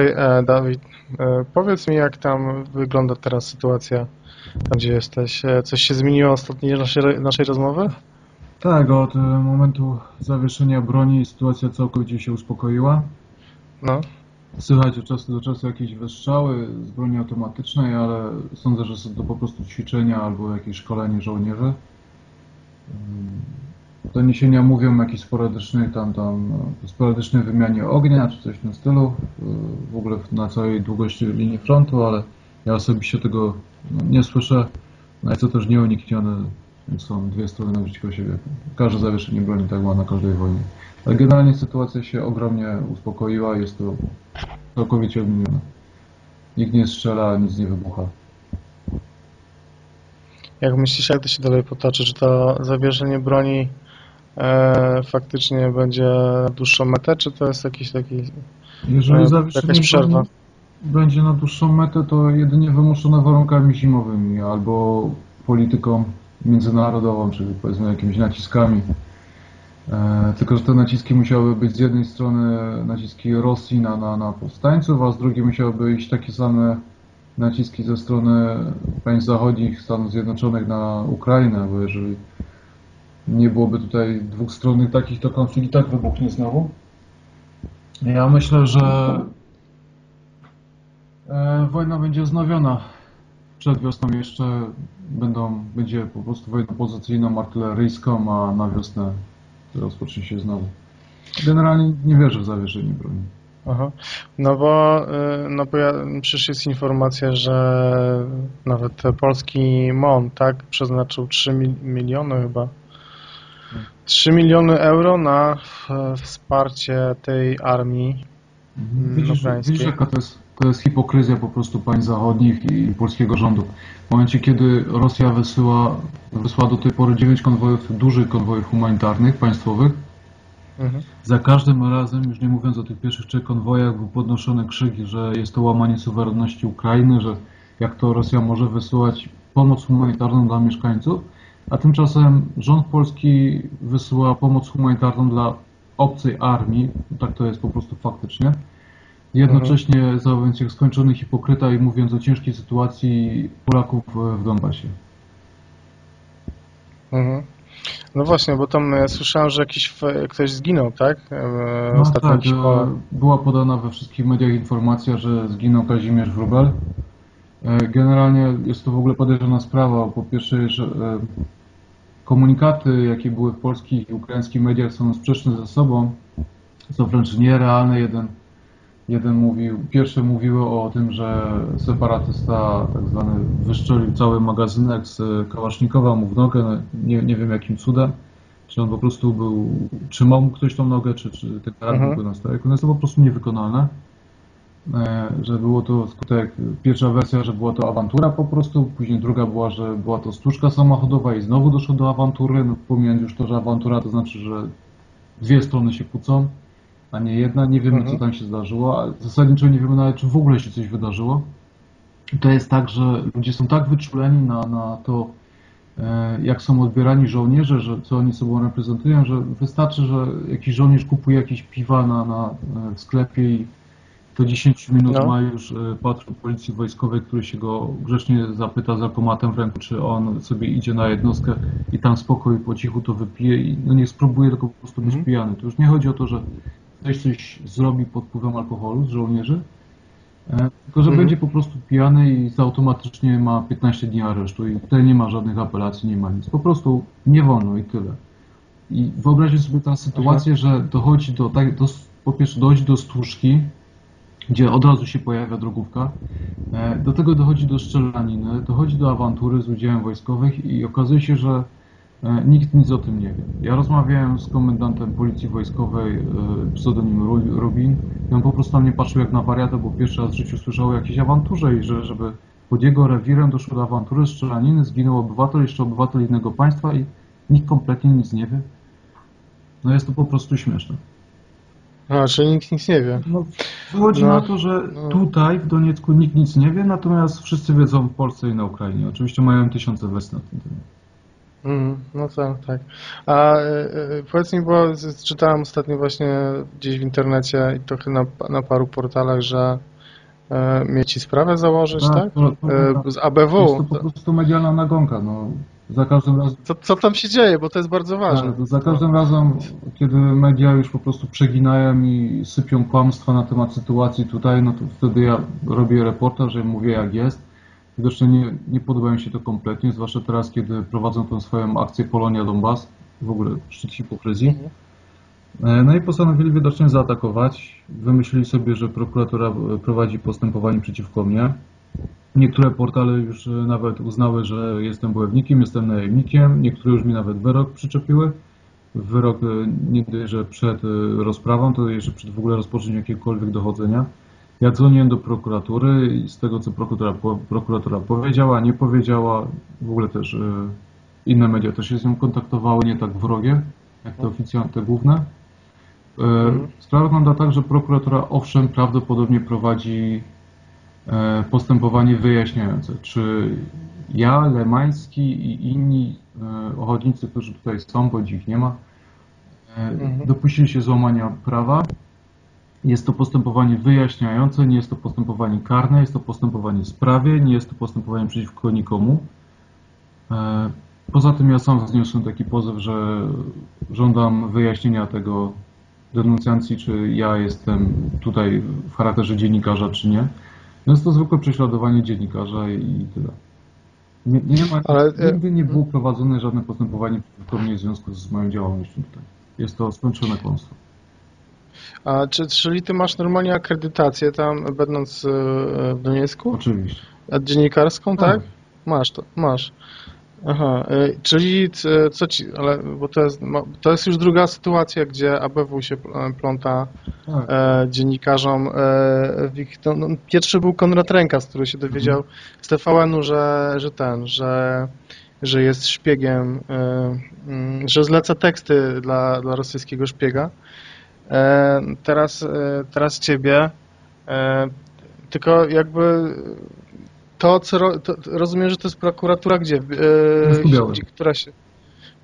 Okej, e, Dawid, e, powiedz mi, jak tam wygląda teraz sytuacja, tam gdzie jesteś. E, Coś się zmieniło ostatniej naszej, naszej rozmowy? Tak, od momentu zawieszenia broni sytuacja całkowicie się uspokoiła. No. Słychać od czasu do czasu jakieś wystrzały z broni automatycznej, ale sądzę, że są to po prostu ćwiczenia albo jakieś szkolenie żołnierzy. Doniesienia mówią o jakiejś sporadycznej tam, tam sporadycznej wymianie ognia czy coś w tym stylu, w ogóle na całej długości linii frontu, ale ja osobiście tego no, nie słyszę. No jest to też nieuniknione, są dwie strony naprzeciwko siebie. Każde zawieszenie broni tak ma na każdej wojnie. Ale generalnie sytuacja się ogromnie uspokoiła, jest to całkowicie odmienione. Nikt nie strzela, nic nie wybucha. Jak myślisz, jak to się dalej potoczy? Czy to zawieszenie broni e, faktycznie będzie na dłuższą metę, czy to jest jakiś taki... Jeżeli E, jakaś przerwa. będzie na dłuższą metę, to jedynie wymuszone warunkami zimowymi albo polityką międzynarodową, czyli powiedzmy jakimiś naciskami. E, tylko, że te naciski musiały być z jednej strony naciski Rosji na, na, na powstańców, a z drugiej musiałyby iść takie same naciski ze strony państw zachodnich, Stanów Zjednoczonych na Ukrainę, bo jeżeli nie byłoby tutaj dwóch takich, to konflikt i tak wybuchnie znowu. Ja myślę, że e, wojna będzie wznowiona. Przed wiosną jeszcze będą, będzie po prostu wojną pozycyjną, artyleryjską, a na wiosnę rozpocznie się znowu. Generalnie nie wierzę w zawieszenie broni. Aha. No bo, e, no bo ja, przecież jest informacja, że nawet polski MON, tak, przeznaczył 3 mil- miliony chyba. 3 miliony euro na wsparcie tej armii. Mm, Widzisz, ukraińskiej. widzisz jaka to jest, to jest hipokryzja po prostu państw zachodnich i polskiego rządu. W momencie, kiedy Rosja wysyła, wysłała do tej pory 9 konwojów, dużych konwojów humanitarnych, państwowych, Mhm. za każdym razem, już nie mówiąc o tych pierwszych trzech konwojach, był podnoszony krzyk, że jest to łamanie suwerenności Ukrainy, że jak to Rosja może wysyłać pomoc humanitarną dla mieszkańców, a tymczasem rząd polski wysyła pomoc humanitarną dla obcej armii, tak to jest po prostu faktycznie. Jednocześnie zachowując się jak skończony hipokryta i mówiąc o ciężkiej sytuacji Polaków w Donbasie. Mhm. No właśnie, bo tam ja słyszałem, że jakiś ktoś zginął, tak? E, No tak, e, po... była podana we wszystkich mediach informacja, że zginął Kazimierz Wróbel. E, Generalnie jest to w ogóle podejrzana sprawa. Po pierwsze, że e, komunikaty, jakie były w polskich i ukraińskich mediach są sprzeczne ze sobą, są wręcz nierealne. Jeden, jeden mówił, pierwsze mówiły o tym, że separatysta tak zwany wyszczelił cały magazynek z kałasznikowa mu w nogę, no, nie, nie wiem jakim cudem. Czy on po prostu był, trzymał mu ktoś tą nogę, czy, czy ten karabin Mhm. był na. No jest to po prostu niewykonalne. E, Że było to skutek, pierwsza wersja, że była to awantura po prostu, później druga była, że była to stłuczka samochodowa i znowu doszło do awantury, no pomijając już to, że awantura to znaczy, że dwie strony się kłócą, a nie jedna, nie wiemy Mhm. co tam się zdarzyło, a zasadniczo nie wiemy nawet, czy w ogóle się coś wydarzyło. I To jest tak, że ludzie są tak wyczuleni na, na to, e, jak są odbierani żołnierze, że co oni sobą reprezentują, że wystarczy, że jakiś żołnierz kupuje jakieś piwa na, na, e, w sklepie i to 10 minut No. ma już e, patrol policji wojskowej, który się go grzecznie zapyta z automatem w ręku, czy on sobie idzie na jednostkę i tam spokój po cichu to wypije i no nie spróbuje tylko po prostu być Mhm. pijany. To już nie chodzi o to, że ktoś coś zrobi pod wpływem alkoholu z żołnierzy, e, tylko że Mhm. będzie po prostu pijany i automatycznie ma 15 dni aresztu i tutaj nie ma żadnych apelacji, nie ma nic. Po prostu nie wolno i tyle. I wyobraźcie sobie teraz sytuację, że dochodzi do, tak, do, po pierwsze dochodzi do stłuczki, gdzie od razu się pojawia drogówka. E, Do tego dochodzi do strzelaniny, dochodzi do awantury z udziałem wojskowych i okazuje się, że e, nikt nic o tym nie wie. Ja rozmawiałem z komendantem policji wojskowej e, pseudonim Ru- Rubin i on po prostu na mnie patrzył jak na wariata, bo pierwszy raz w życiu słyszał o jakiejś awanturze i że żeby pod jego rewirem doszło do awantury, strzelaniny, zginął obywatel, jeszcze obywatel innego państwa i nikt kompletnie nic nie wie. No jest to po prostu śmieszne. A, czyli nikt nic nie wie. No, wychodzi No, na to, że no. tutaj w Doniecku nikt nic nie wie, natomiast wszyscy wiedzą w Polsce i na Ukrainie. Oczywiście mają tysiące wersji na ten temat. Mm, no tak, tak. A e, e, powiedz mi, bo czytałem ostatnio właśnie gdzieś w internecie i trochę na, na paru portalach, że e, mieci sprawę założyć, Tak, tak? to- to- E, z Jest ABW. to po prostu medialna nagonka. No. Za każdym razem Co, co tam się dzieje, bo to jest bardzo ważne. Tak, za każdym razem, kiedy media już po prostu przeginają i sypią kłamstwa na temat sytuacji tutaj, no to wtedy ja robię reportaż, ja mówię jak jest. Widocznie nie, nie podoba mi się to kompletnie, zwłaszcza teraz, kiedy prowadzą tą swoją akcję Polonia Donbas, w ogóle szczyt hipokryzji. E, No i postanowili widocznie zaatakować. Wymyślili sobie, że prokuratura e, prowadzi postępowanie przeciwko mnie. Niektóre portale już e, nawet uznały, że jestem błędnikiem, jestem najemnikiem. Niektóre już mi nawet wyrok przyczepiły. Wyrok e, nie dość, że przed e, rozprawą, to jeszcze przed w ogóle rozpoczęciem jakiegokolwiek dochodzenia. Ja dzwoniłem do prokuratury i z tego, co prokuratura, prokuratura powiedziała, nie powiedziała, w ogóle też inne media też się z nią kontaktowały, nie tak wrogie, jak te oficjalne, główne. E, Sprawa wygląda tak, że prokuratura owszem prawdopodobnie prowadzi postępowanie wyjaśniające, czy ja, Lemański i inni e, ochotnicy, którzy tutaj są, bądź ich nie ma, e, Mhm. dopuścili się złamania prawa. Jest to postępowanie wyjaśniające, nie jest to postępowanie karne, jest to postępowanie w sprawie, nie jest to postępowanie przeciwko nikomu. E, Poza tym ja sam zniosłem taki pozew, że żądam wyjaśnienia tego denuncjancji, czy ja jestem tutaj w charakterze dziennikarza, czy nie. No Jest to zwykłe prześladowanie dziennikarza i tyle. Nie, nie ma, Ale, e, nigdy nie było prowadzone żadne postępowanie przeciwko mnie w związku z moją działalnością tutaj. Jest to skończone kłamstwo. A czy, czyli ty masz normalnie akredytację tam, będąc e, w Doniecku? Oczywiście. A dziennikarską, tak? Tak. Masz to, masz. Aha, y, czyli c- co ci, ale bo to jest, mo- to jest już druga sytuacja, gdzie ABW się pl- pląta Tak. dziennikarzom. E, w ich, to, no, pierwszy był Konrad Rękas, który się dowiedział z TVN-u, że, że ten, że, że jest szpiegiem, e, mm, że zleca teksty dla, dla rosyjskiego szpiega. Teraz, teraz ciebie. Tylko jakby to, co ro, to, rozumiem, że to jest prokuratura gdzie? E, która się.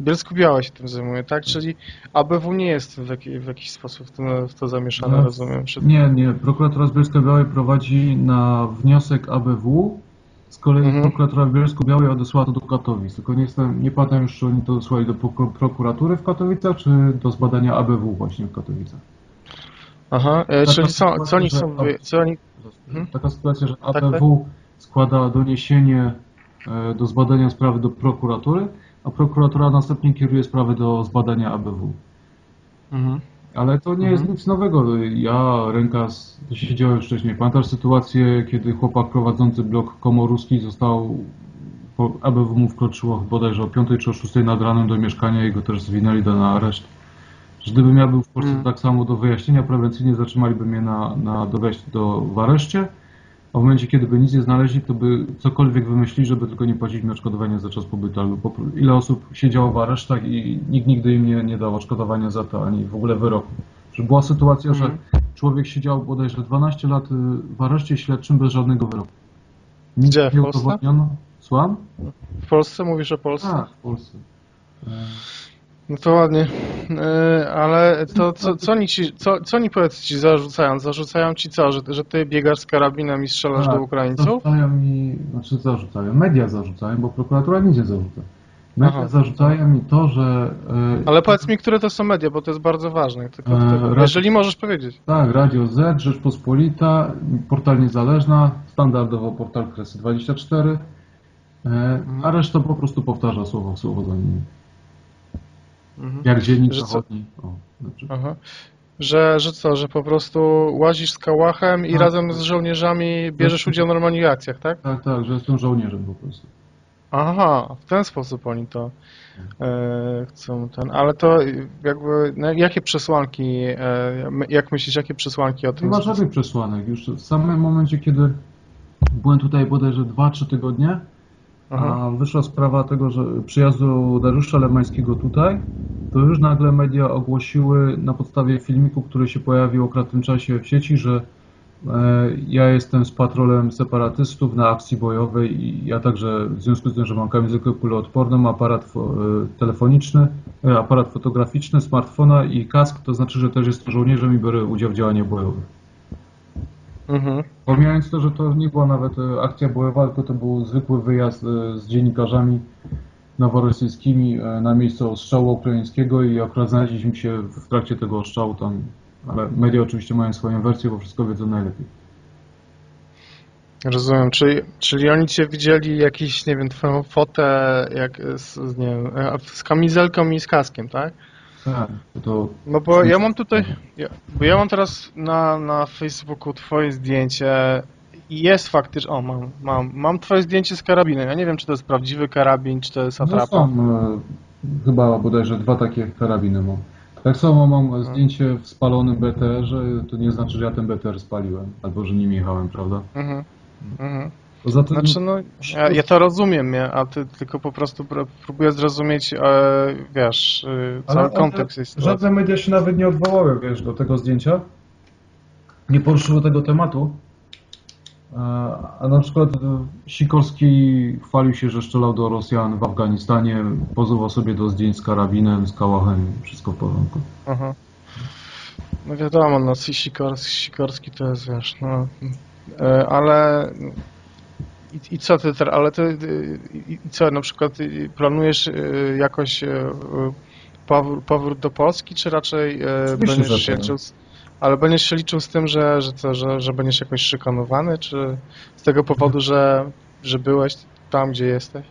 Bielsku-Biała się tym zajmuje, tak? Czyli ABW nie jest w, jaki, w jakiś sposób w, tym, w to zamieszane, No, rozumiem. Czy... Nie, nie. Prokuratura z Bielska-Białej prowadzi na wniosek ABW. Z kolei Mhm. prokuratura w Bielsku-Białej odesłała to do Katowic. Tylko nie jestem, nie pamiętam już, czy oni to odesłali do prok- prokuratury w Katowicach, czy do zbadania ABW właśnie w Katowicach. Aha, e, czyli są, co oni są, co oni, Mhm. Taka sytuacja, że tak. ABW składa doniesienie e, do zbadania sprawy do prokuratury, a prokuratura następnie kieruje sprawę do zbadania ABW. mhm. Ale to nie jest Mhm. nic nowego. Ja, działo już wcześniej. Pamiętasz sytuację, kiedy chłopak prowadzący blok komoruski został, ABW mu wkroczyło bodajże o 5 czy o 6 nad ranem do mieszkania i go też zwinęli do na areszt. Gdybym ja był w Polsce Mhm. tak samo do wyjaśnienia, prewencyjnie zatrzymaliby mnie na, na do do, w areszcie, a w momencie, kiedy by nic nie znaleźli, to by cokolwiek wymyślili, żeby tylko nie płacić mi odszkodowania za czas pobytu. Albo po, ile osób siedziało w aresztach i nikt nigdy im nie, nie dał odszkodowania za to, ani w ogóle wyroku. Że była sytuacja, Mhm. że człowiek siedział bodajże 12 lat y, w areszcie śledczym bez żadnego wyroku. Nic Gdzie, w nie udowodniono. Słucham? W Polsce? Mówisz o Polsce? Tak, w Polsce. No to ładnie. E, ale to co, co oni ci, co, co oni powiedz ci zarzucają? Zarzucają ci co? Że, że ty biegasz z karabinem i strzelasz tak, do Ukraińców? Zarzucają mi, znaczy zarzucają, media zarzucają, bo prokuratura nic nie zarzuca. Media Aha. zarzucają mi to, że... e, Ale powiedz mi, które to są media, bo to jest bardzo ważne. Tylko, E, tylko, jeżeli możesz powiedzieć. Tak, Radio Z, Rzeczpospolita, Portal Niezależna, standardowo portal Kresy24, e, a reszta po prostu powtarza słowo w słowo za nimi. Mhm. Jak dziennik Że co? zachodni. O, znaczy. Aha. Że, że co, że po prostu łazisz z kałachem i Tak. razem z żołnierzami bierzesz udział w normalnych akcjach, tak? Tak, tak, że jestem żołnierzem po prostu. Aha, w ten sposób oni to e, chcą ten, ale to jakby, no, jakie przesłanki, e, jak myślisz, jakie przesłanki o Nie tym ma żadnych przesłanek. Już w samym momencie, kiedy byłem tutaj bodajże 2-3 tygodnie, Aha. a wyszła sprawa tego, że przyjazdu Dariusza Lemańskiego tutaj, to już nagle media ogłosiły na podstawie filmiku, który się pojawił w okratnym czasie w sieci, że E, Ja jestem z patrolem separatystów na akcji bojowej i ja także w związku z tym, że mam kamizelkę kuloodporną, aparat e, telefoniczny, e, aparat fotograficzny, smartfona i kask, to znaczy, że też jestem żołnierzem i biorę udział w działaniach bojowych. Mhm. Pomijając to, że to nie była nawet e, akcja bojowa, tylko to był zwykły wyjazd e, z dziennikarzami noworosyjskimi e, na miejsce ostrzału ukraińskiego i akurat znaleźliśmy się w trakcie tego ostrzału tam, ale media oczywiście mają swoją wersję, bo wszystko wiedzą najlepiej. Rozumiem, czyli, czyli oni cię widzieli jakiś, nie wiem, twoją fotę jak z, nie wiem, z kamizelką i z kaskiem, tak? Tak, to No bo ja mam tutaj, ja, bo ja mam teraz na, na Facebooku twoje zdjęcie i jest faktycznie, o mam, mam, mam twoje zdjęcie z karabinem, ja nie wiem czy to jest prawdziwy karabin, czy to jest no atrapa. są e, chyba bodajże dwa takie karabiny mam. Tak samo mam zdjęcie w spalonym BTR-ze, to nie znaczy, że ja ten BTR spaliłem, albo że nim jechałem, prawda? Mhm. Mhm. Poza tym, Znaczy no, ja, ja to rozumiem, nie? a ty tylko po prostu pró- próbuję zrozumieć, e, wiesz, e, cały kontekst sytuacji. Żadne media się nawet nie odwołały, wiesz, do tego zdjęcia. Nie poruszyły tego tematu. A, a na przykład e, Sikorski chwalił się, że strzelał do Rosjan w Afganistanie, pozował sobie do zdjęć z karabinem, z kałachem, wszystko w porządku. Aha. No wiadomo, no Sikorski, Sikorski to jest, wiesz, no, e, ale i, i co ty teraz, ale ty, y, i, i co, na przykład y, planujesz y, jakoś powrót, powrót do Polski, czy raczej Oczywiście, będziesz się liczył ale będziesz się liczył z tym, że, że, co, że, że będziesz jakoś szykanowany, czy z tego powodu, że, że byłeś tam, gdzie jesteś?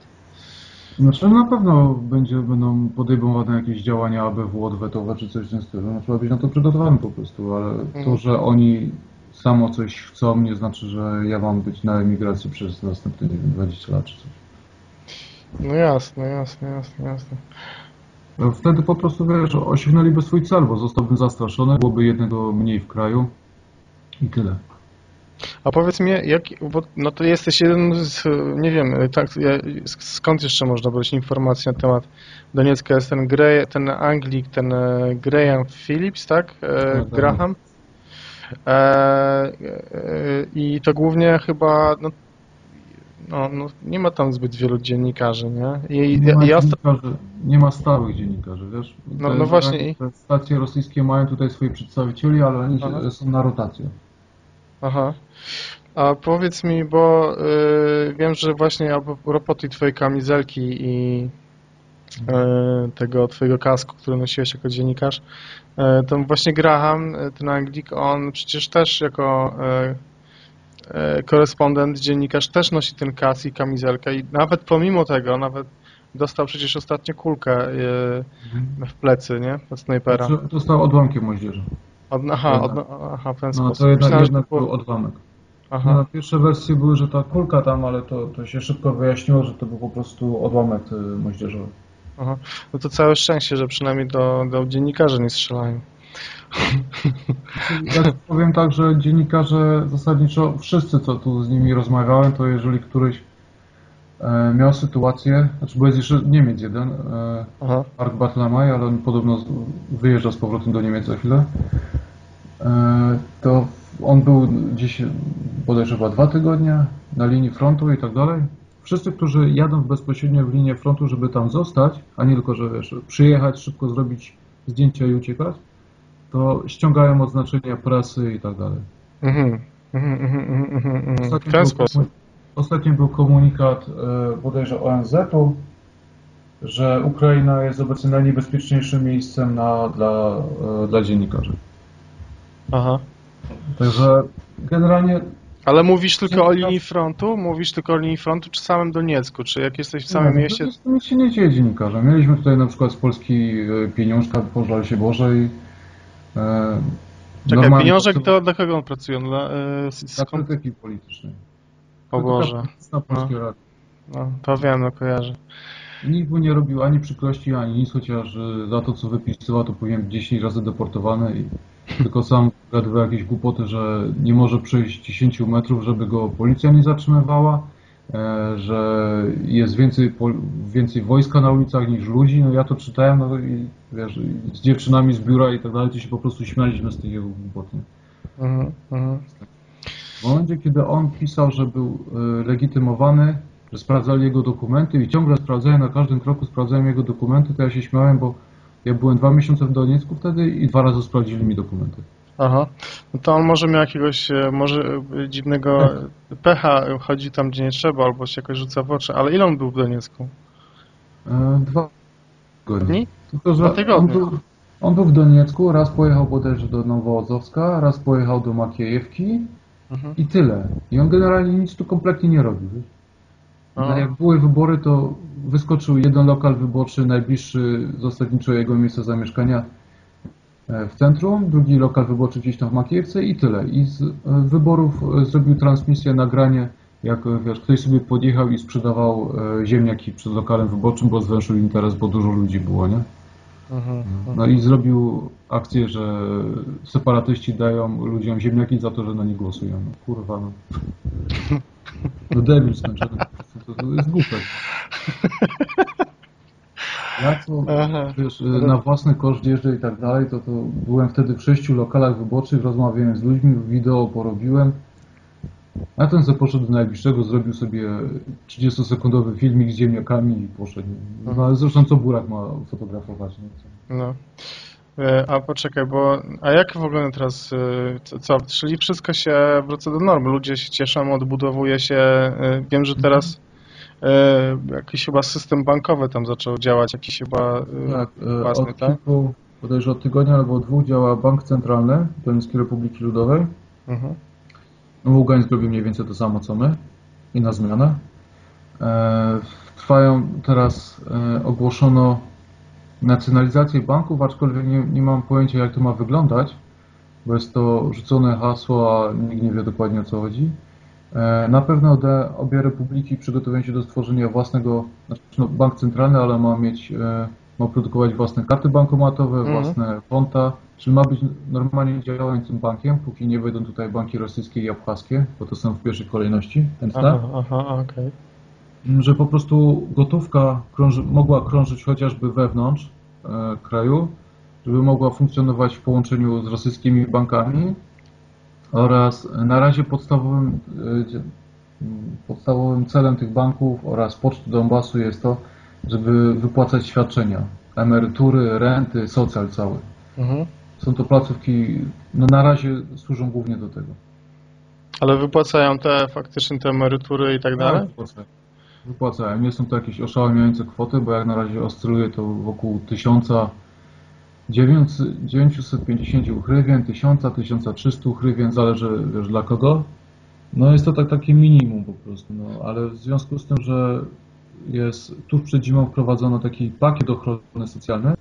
Znaczy na pewno będzie, będą podejmowane jakieś działania ABW odwetowe czy coś w tym stylu. Trzeba być na to przygotowany po prostu, ale to, Mhm. że oni samo coś chcą, nie znaczy, że ja mam być na emigracji przez następne wiem, 20 lat czy coś. No jasne, jasne, jasne, jasne. No, Wtedy po prostu, wiesz, osiągnęliby swój cel, bo zostałbym zastraszony, byłoby jednego mniej w kraju i tyle. A powiedz mi, jak, bo no to jesteś jeden z, nie wiem, tak, skąd jeszcze można brać informacje na temat Doniecka? Jest ten, Gray, ten Anglik, ten e, Graham Phillips, tak? E, tak. Graham. E, e, I to głównie chyba, no, no, no, nie ma tam zbyt wielu dziennikarzy, nie? I, Nie ma, ja, nie ma stałych dziennikarzy, wiesz? No- no właśnie i- Te stacje rosyjskie mają tutaj swoich przedstawicieli, ale oni Aha. są na rotację. Aha. A powiedz mi, bo y, wiem, że właśnie a propos tej twojej kamizelki i tego twojego kasku, który nosiłeś jako dziennikarz, y, to właśnie Graham, y, ten Anglik, on przecież też jako korespondent, dziennikarz też nosi ten kask i kamizelkę i nawet pomimo tego, nawet dostał przecież ostatnio kulkę y, w plecy, nie? Od snajpera. Dostał odłamkiem moździerza. Od, aha, od, Jednak. aha, w ten No sposób. to jednak, Myślałem, jednak był odłamek. Aha. No, pierwsze wersje były, że ta kulka tam, ale to, to się szybko wyjaśniło, że to był po prostu odłamek moździerzowy. Aha. No to całe szczęście, że przynajmniej do, do dziennikarzy nie strzelają. Ja powiem tak, że dziennikarze zasadniczo wszyscy, co tu z nimi rozmawiałem, to jeżeli któryś e, miał sytuację, znaczy bo jest jeszcze Niemiec jeden, e, Aha. Mark Bartlamaj, ale on podobno z- wyjeżdża z powrotem do Niemiec za chwilę, e, to on był gdzieś bodajże chyba dwa tygodnie na linii frontu i tak dalej. Wszyscy, którzy jadą bezpośrednio w linię frontu, żeby tam zostać, a nie tylko, że wiesz, przyjechać, szybko zrobić zdjęcia i uciekać, to ściągają oznaczenia prasy i tak dalej. Mhm. Mhm, mhm, mhm, mhm, mhm. W Ostatnio ten był Ostatnio był komunikat e, bodajże ONZ-u, że Ukraina jest obecnie najniebezpieczniejszym miejscem na, dla, e, dla dziennikarzy. Aha. Także generalnie Ale mówisz tylko o linii frontu? Mówisz tylko o linii frontu, czy samym Doniecku? Czy jak jesteś w samym nie, mieście? Nic, nic się nie dzieje dziennikarzom. Mieliśmy tutaj na przykład z Polski e, pieniążka, pożal się Boże i e, Czekaj, pieniążek to dla kogo on pracuje? Dla, e, s- Dla skąd? krytyki politycznej. O Boże. Na Polskie Radio. No, to wiem, no kojarzę. Nikt mu nie robił ani przykrości, ani nic, chociaż y, za to, co wypisywał, to powinien być 10 razy deportowany i tylko sam gadywał jakieś głupoty, że nie może przejść 10 metrów, żeby go policja nie zatrzymywała, e, że jest więcej, więcej wojska na ulicach niż ludzi. No ja to czytałem, no i wiesz, z dziewczynami z biura i tak dalej, to się po prostu śmialiśmy z tych jego głupot. Mhm, mhm. W momencie, kiedy on pisał, że był e, legitymowany, że sprawdzali jego dokumenty i ciągle sprawdzają na każdym kroku, sprawdzają jego dokumenty, to ja się śmiałem, bo ja byłem dwa miesiące w Doniecku wtedy i dwa razy sprawdzili mi dokumenty. Aha. No to on może miał jakiegoś, e, może e, dziwnego pecha, e, chodzi tam gdzie nie trzeba, albo się jakoś rzuca w oczy. Ale ile on był w Doniecku? E, Dwa tygodnie. Dni? Tylko, Dwa on tygodnie. był, on był w Doniecku, raz pojechał bodajże do Nowoozowska, raz pojechał do Makiejewki Mhm. i tyle. I on generalnie nic tu kompletnie nie robił. A. No, jak były wybory, to wyskoczył jeden lokal wyborczy najbliższy zasadniczo jego miejsca zamieszkania e, w centrum, drugi lokal wyborczy gdzieś tam w Makiejewce i tyle. I z e, wyborów e, zrobił transmisję, nagranie, jak wiesz, ktoś sobie podjechał i sprzedawał ziemniaki przed lokalem wyborczym, bo zwęszył interes, bo dużo ludzi było, nie? Mhm. No i zrobił akcję, że separatyści dają ludziom ziemniaki za to, że na nie głosują. No, kurwa, no. No debil skończony. To, to jest głupek. Ja co, wiesz, na własny koszt jeżdżę i tak dalej, to, to byłem wtedy w sześciu lokalach wyborczych, rozmawiałem z ludźmi, wideo porobiłem. A ten sobie poszedł do najbliższego, zrobił sobie 30-sekundowy filmik z ziemniakami i poszedł. No, ale zresztą co Burak ma fotografować? Nie? Co? No. E, A poczekaj, bo a jak w ogóle teraz, e, co- co, czyli wszystko się wraca do normy, ludzie się cieszą, odbudowuje się, e, wiem, że teraz e, jakiś chyba system bankowy tam zaczął działać, jakiś chyba Tak, własny, od tak? kilku, bodajże od tygodnia albo od dwóch działa Bank Centralny Donieckiej Republiki Ludowej. Mhm. Ługańsk robi mniej więcej to samo co my i na zmianę. E, trwają teraz, e, ogłoszono nacjonalizację banków, aczkolwiek nie, nie mam pojęcia jak to ma wyglądać, bo jest to rzucone hasło, a nikt nie wie dokładnie o co chodzi. E, na pewno obie republiki przygotowują się do stworzenia własnego, znaczy no, bank centralny, ale ma mieć, ma produkować własne karty bankomatowe, Mhm. własne konta, czyli ma być normalnie działającym bankiem, póki nie wejdą tutaj banki rosyjskie i abchaskie, bo to są w pierwszej kolejności, chętne Aha, aha, okej. że po prostu gotówka krąży, mogła krążyć chociażby wewnątrz e, kraju, żeby mogła funkcjonować w połączeniu z rosyjskimi bankami oraz na razie podstawowym, e, podstawowym celem tych banków oraz Poczty Donbasu jest to, żeby wypłacać świadczenia, emerytury, renty, socjal cały. Mhm. Są to placówki, no na razie służą głównie do tego. Ale wypłacają te faktycznie te emerytury i tak dalej? Wypłacają. Wypłacają. Nie są to jakieś oszałamiające kwoty, bo jak na razie oscyluje to wokół 1950 hrywien, 1000, 1300 hrywien, zależy wiesz, dla kogo. No jest to tak takie minimum po prostu, no, ale w związku z tym, że jest tuż przed zimą wprowadzono taki pakiet ochrony socjalny,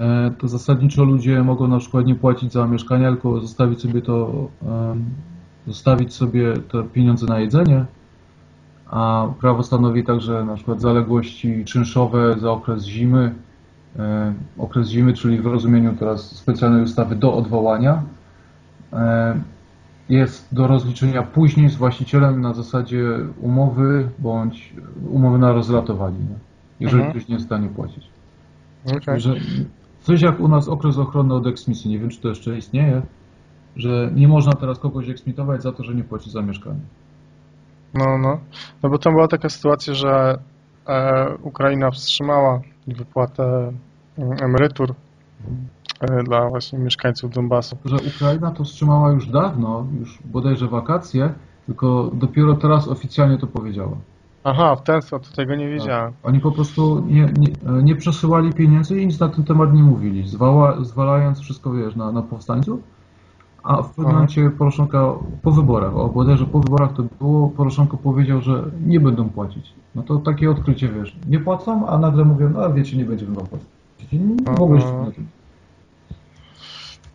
e, to zasadniczo ludzie mogą na przykład nie płacić za mieszkania, tylko zostawić sobie to, zostawić sobie te pieniądze na jedzenie, a prawo stanowi także na przykład zaległości czynszowe za okres zimy, e, okres zimy, czyli w rozumieniu teraz specjalnej ustawy do odwołania, e, jest do rozliczenia później z właścicielem na zasadzie umowy bądź umowy na rozlatowanie, nie? jeżeli Mhm. ktoś nie jest w stanie płacić. Okej. Że coś jak u nas okres ochrony od eksmisji, nie wiem czy to jeszcze istnieje, że nie można teraz kogoś eksmitować za to, że nie płaci za mieszkanie. No, no. No bo tam była taka sytuacja, że e, Ukraina wstrzymała wypłatę mm, emerytur e, dla właśnie mieszkańców Donbasu. Że Ukraina to wstrzymała już dawno, już bodajże wakacje, tylko dopiero teraz oficjalnie to powiedziała. Aha, w ten sposób, tego nie wiedziałem. Oni po prostu nie, nie, nie przesyłali pieniędzy i nic na ten temat nie mówili, zwała, zwalając wszystko, wiesz, na, na powstańców. A w pewnym momencie Poroszenko po wyborach, o bodajże po wyborach to było, Poroszenko powiedział, że nie będą płacić. No to takie odkrycie, wiesz, nie płacą, a nagle mówią, no wiecie, nie będziemy wam płacić. Nie mogłeś Aha. na tym.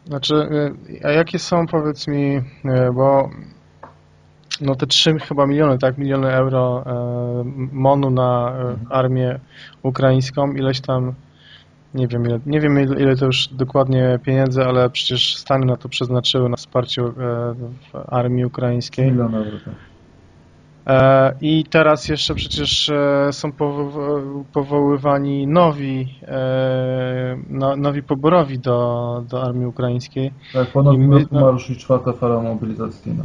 Znaczy, e, a jakie są, powiedz mi, e, bo no te 3 chyba miliony, tak, miliony euro e, monu na e, armię ukraińską, ileś tam, nie wiem ile, nie wiem ile, ile to już dokładnie pieniędzy, ale przecież Stany na to przeznaczyły na wsparcie armii ukraińskiej. Milion euro, tak. E, I teraz jeszcze przecież e, są powo- powoływani nowi, e, no, nowi poborowi do, do armii ukraińskiej. Tak, ponad I my- roku ma ruszyć czwarta fala mobilizacyjna.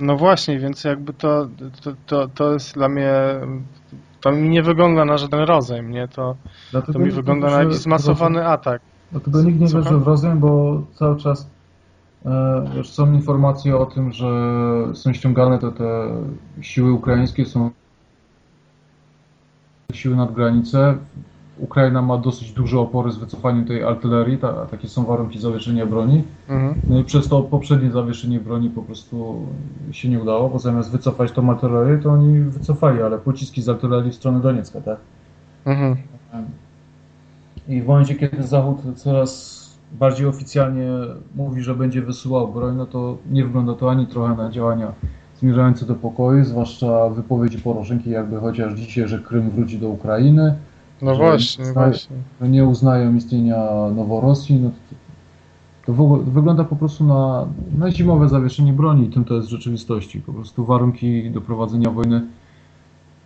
No właśnie, więc jakby to, to, to, to jest dla mnie, to mi nie wygląda na żaden rozejm, nie? To, Dlatego to mi wygląda na jakiś zmasowany atak. Dlatego nikt nie wierzy w rozejm, bo cały czas e, wiesz, są informacje o tym, że są ściągane te, te siły ukraińskie, są siły nad granicę. Ukraina ma dosyć duże opory z wycofaniem tej artylerii, ta, takie są warunki zawieszenia broni. Mhm. No i przez to poprzednie zawieszenie broni po prostu się nie udało, bo zamiast wycofać tą artylerię, to oni wycofali, ale pociski z artylerii w stronę Doniecka, tak? Mhm. I w momencie, kiedy Zachód coraz bardziej oficjalnie mówi, że będzie wysyłał broń, no to nie wygląda to ani trochę na działania zmierzające do pokoju, zwłaszcza wypowiedzi Poroszenki, jakby chociaż dzisiaj, że Krym wróci do Ukrainy, No właśnie, znają- właśnie. nie uznają istnienia Noworosji, no to, to w ogóle, wygląda po prostu na, na zimowe zawieszenie broni i tym to jest w rzeczywistości. Po prostu warunki do prowadzenia wojny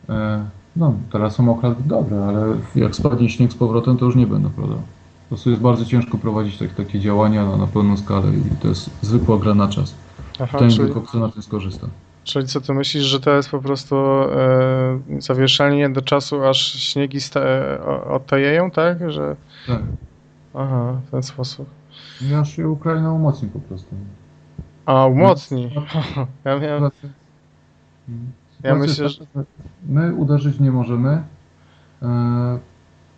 e, no, teraz są akurat dobre, ale jak spadnie śnieg z powrotem, to już nie będą, prawda? Po prostu jest bardzo ciężko prowadzić tak, takie działania na, na pełną skalę i to jest zwykła gra na czas. Aha, Ten czyli, tylko kto na tym skorzysta. czyli co ty myślisz, że to jest po prostu e, zawieszenie do czasu, aż śniegi sta- e, odtajeją, tak? Że, Tak. aha, w ten sposób. Aż się Ukraina umocni po prostu. A, umocni. Ja miałem, Sytuacja- Ja sytuacja myślę, że My uderzyć nie możemy, e,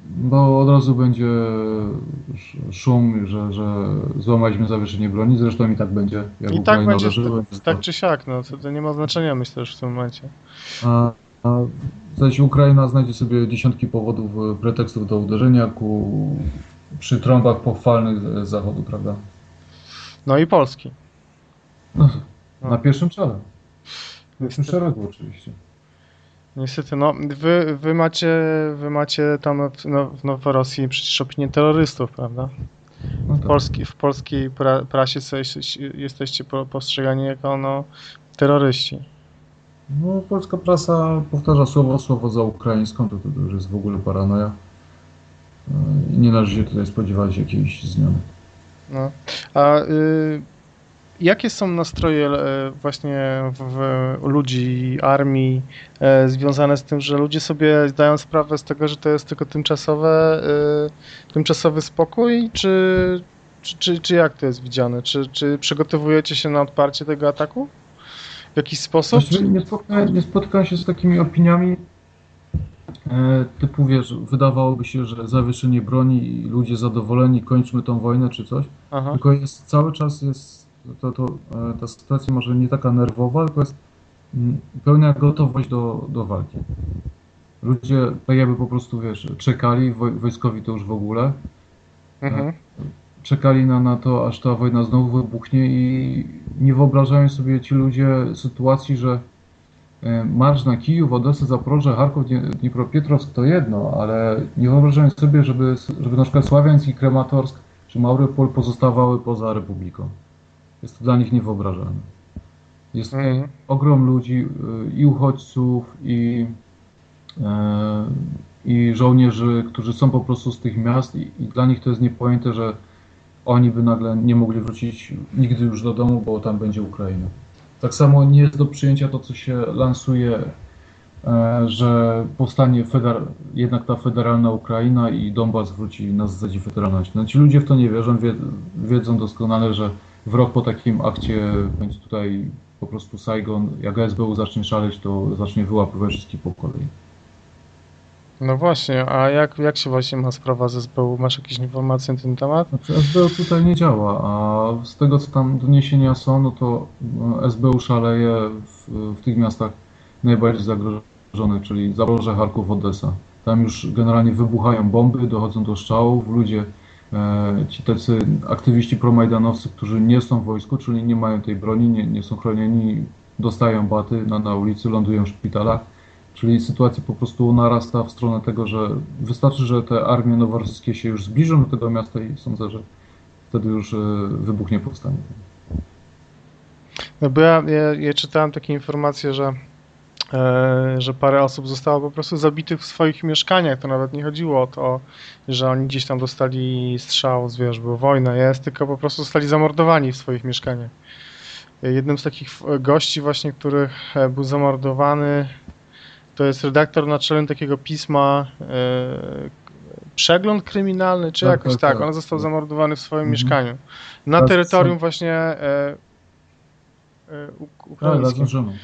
bo od razu będzie sz- szum, że, że złamaliśmy zawieszenie broni. Zresztą i tak będzie, jak I tak będzie, uderzy, tak, tak czy siak, no to, to nie ma znaczenia myślę już w tym momencie. A, a zaś Ukraina znajdzie sobie dziesiątki powodów, e, pretekstów do uderzenia ku, przy trąbach pochwalnych z, zachodu, prawda? No i Polski. No. Na pierwszym czele. W pierwszym szeregu oczywiście. Niestety, no wy, wy macie, wy macie tam w, no, w Noworosji przecież opinię terrorystów, prawda? No W, tak. Polski, w polskiej pra, prasie jesteście po- postrzegani jako no, terroryści. No, polska prasa powtarza słowo słowo za ukraińską, to, to już jest w ogóle paranoja. E, I nie należy się tutaj spodziewać jakiejś zmiany. No. A y, jakie są nastroje e, właśnie w, w ludzi, armii e, związane z tym, że ludzie sobie zdają sprawę z tego, że to jest tylko tymczasowe, e, tymczasowy spokój, czy, czy, czy, czy jak to jest widziane? Czy, czy przygotowujecie się na odparcie tego ataku? W jakiś sposób? Właściwie nie spotkałem, nie spotkałem się z takimi opiniami typu, wiesz, wydawałoby się, że zawieszenie broni i ludzie zadowoleni, kończmy tą wojnę czy coś. Aha. Tylko jest cały czas jest to, to, e, ta sytuacja może nie taka nerwowa, tylko jest mm, pełna gotowość do, do walki. Ludzie tak jakby po prostu, wiesz, czekali, woj- wojskowi to już w ogóle, Mhm. czekali na, na to, aż ta wojna znowu wybuchnie i nie wyobrażają sobie ci ludzie sytuacji, że e, marsz na Kijów, Odessę, Zaporoże, Charków, Dnie- Dniepropietrowsk to jedno, ale nie wyobrażają sobie, żeby, żeby na przykład Sławiańsk i Krematorsk czy Maurypol pozostawały poza Republiką. Jest to dla nich niewyobrażalne. Jest Mhm. ogrom ludzi, y, i uchodźców, i, e, i żołnierzy, którzy są po prostu z tych miast i, i dla nich to jest niepojęte, że oni by nagle nie mogli wrócić nigdy już do domu, bo tam będzie Ukraina. Tak samo nie jest do przyjęcia to, co się lansuje, e, że powstanie feder- jednak ta federalna Ukraina i Donbas wróci na zasadzie federalności. No, ci ludzie w to nie wierzą, wie, wiedzą doskonale, że w rok po takim akcie będzie tutaj po prostu Saigon, jak SBU zacznie szaleć, to zacznie wyłapywać wszystkich po kolei. No właśnie, a jak, jak się właśnie ma sprawa ze SBU? Masz jakieś informacje na ten temat? Znaczy SBU tutaj nie działa, a z tego co tam doniesienia są, no to no, SBU szaleje w, w tych miastach najbardziej zagrożonych, czyli Zaporoże, Charków, Odessa. Tam już generalnie wybuchają bomby, dochodzą do strzałów, ludzie, ci tacy aktywiści promajdanowcy, którzy nie są w wojsku, czyli nie mają tej broni, nie, nie są chronieni, dostają baty na, na ulicy, lądują w szpitalach. Czyli sytuacja po prostu narasta w stronę tego, że wystarczy, że te armie noworosyjskie się już zbliżą do tego miasta i sądzę, że wtedy już e, wybuchnie powstanie. No bo ja, ja, ja czytałem takie informacje, że, e, że parę osób zostało po prostu zabitych w swoich mieszkaniach. To nawet nie chodziło o to, że oni gdzieś tam dostali strzał, wiesz, bo wojna jest, tylko po prostu zostali zamordowani w swoich mieszkaniach. jednym z takich gości właśnie, który był zamordowany, to jest redaktor naczelny takiego pisma Przegląd Kryminalny, czy tak, jakoś tak, tak. tak. On został zamordowany w swoim mhm. mieszkaniu. Na tak, terytorium właśnie e, e, ukraińskim. Tak,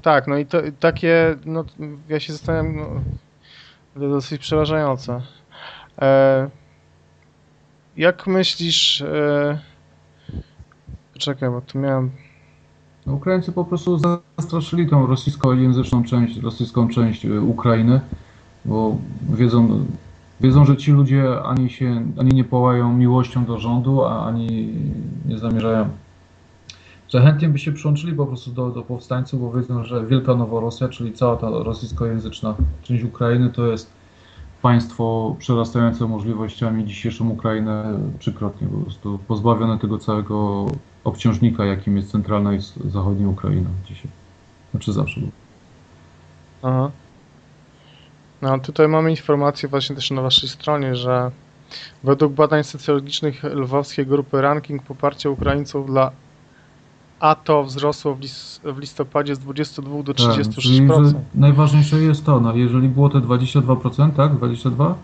tak, no i to, takie, no ja się zastanawiam, no, to dosyć przerażające. E, jak myślisz, e, czekaj, bo tu miałem... Ukraińcy po prostu zastraszyli tą rosyjskojęzyczną część, rosyjską część e, Ukrainy, bo wiedzą, wiedzą, że ci ludzie ani się, ani nie połają miłością do rządu, a ani nie zamierzają że chętnie by się przyłączyli po prostu do, do powstańców, bo wiedzą, że Wielka Noworosja, czyli cała ta rosyjskojęzyczna część Ukrainy, to jest państwo przerastające możliwościami dzisiejszą Ukrainę trzykrotnie, po prostu pozbawione tego całego obciążnika, jakim jest centralna i zachodnia Ukraina dzisiaj. Znaczy zawsze był. Aha. No tutaj mamy informację właśnie też na waszej stronie, że według badań socjologicznych lwowskiej grupy ranking poparcia Ukraińców dla a to wzrosło w, lis w listopadzie z 22 do 36%. Tak, najważniejsze jest to, no, jeżeli było te 22%, tak? 22?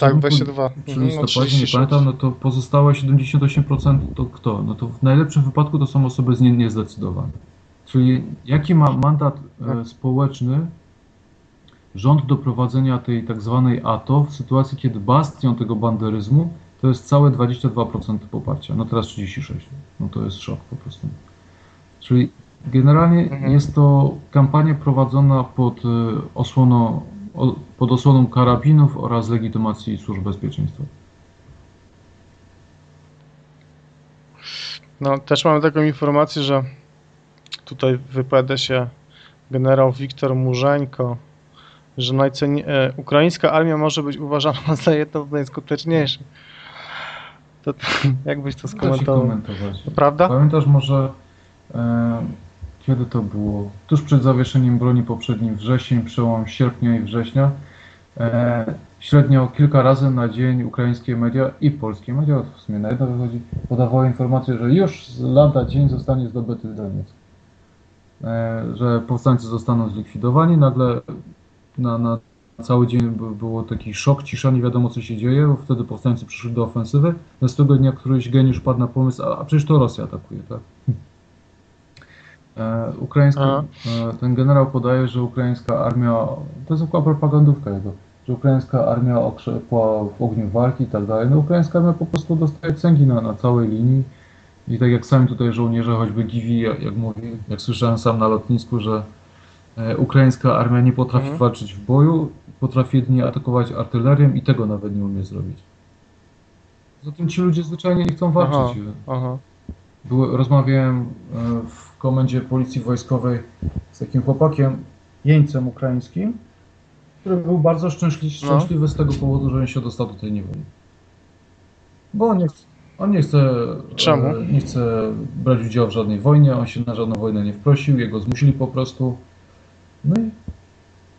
Tak, 22. Przy mhm, no, listopadzie, nie pamiętam, no to pozostałe 78% to kto? No to w najlepszym wypadku to są osoby z nie, niezdecydowane. Czyli jaki ma mandat e, tak. społeczny rząd do prowadzenia tej tak zwanej ATO w sytuacji, kiedy bastion tego banderyzmu to jest całe 22% poparcia, no teraz 36%. No to jest szok po prostu. Czyli generalnie mhm. jest to kampania prowadzona pod y, osłoną, pod osłoną karabinów oraz legitymacji służb bezpieczeństwa. No, też mamy taką informację, że tutaj wypowiada się generał Wiktor Murzeńko, że e, ukraińska armia może być uważana za jedną z najskuteczniejszych to, jak byś to skomentował? komentować. Prawda? Pamiętasz może, e, kiedy to było? Tuż przed zawieszeniem broni poprzednim wrzesień, przełom sierpnia i września. E, średnio kilka razy na dzień ukraińskie media i polskie media, w sumie na jedno wychodzi, podawały informację, że już lada dzień zostanie zdobyty Donieck. E, że powstańcy zostaną zlikwidowani. Nagle na, na Cały dzień było taki szok, cisza, nie wiadomo co się dzieje, wtedy powstańcy przyszli do ofensywy. Następnego dnia któryś geniusz padł na pomysł, a, a przecież to Rosja atakuje, tak? E, ukraińska, e, ten generał podaje, że ukraińska armia, to jest chyba propagandówka jego, że ukraińska armia okrzepła w ogniu walki i tak dalej. No ukraińska armia po prostu dostaje cęgi na, na całej linii i tak jak sami tutaj żołnierze, choćby Givi, jak, jak mówi, jak słyszałem sam na lotnisku, że ukraińska armia nie potrafi mhm. walczyć w boju, potrafi jedynie atakować artylerią i tego nawet nie umie zrobić. Zatem ci ludzie zwyczajnie nie chcą walczyć. Aha, aha. Rozmawiałem e, w komendzie policji wojskowej z takim chłopakiem, jeńcem ukraińskim, który był bardzo szczęśliwy, no. szczęśliwy no. z tego powodu, że on się dostał do tej niewoli. Bo on nie, on nie chce, Czemu? E, nie chce brać udziału w żadnej wojnie, on się na żadną wojnę nie wprosił, jego zmusili po prostu. No i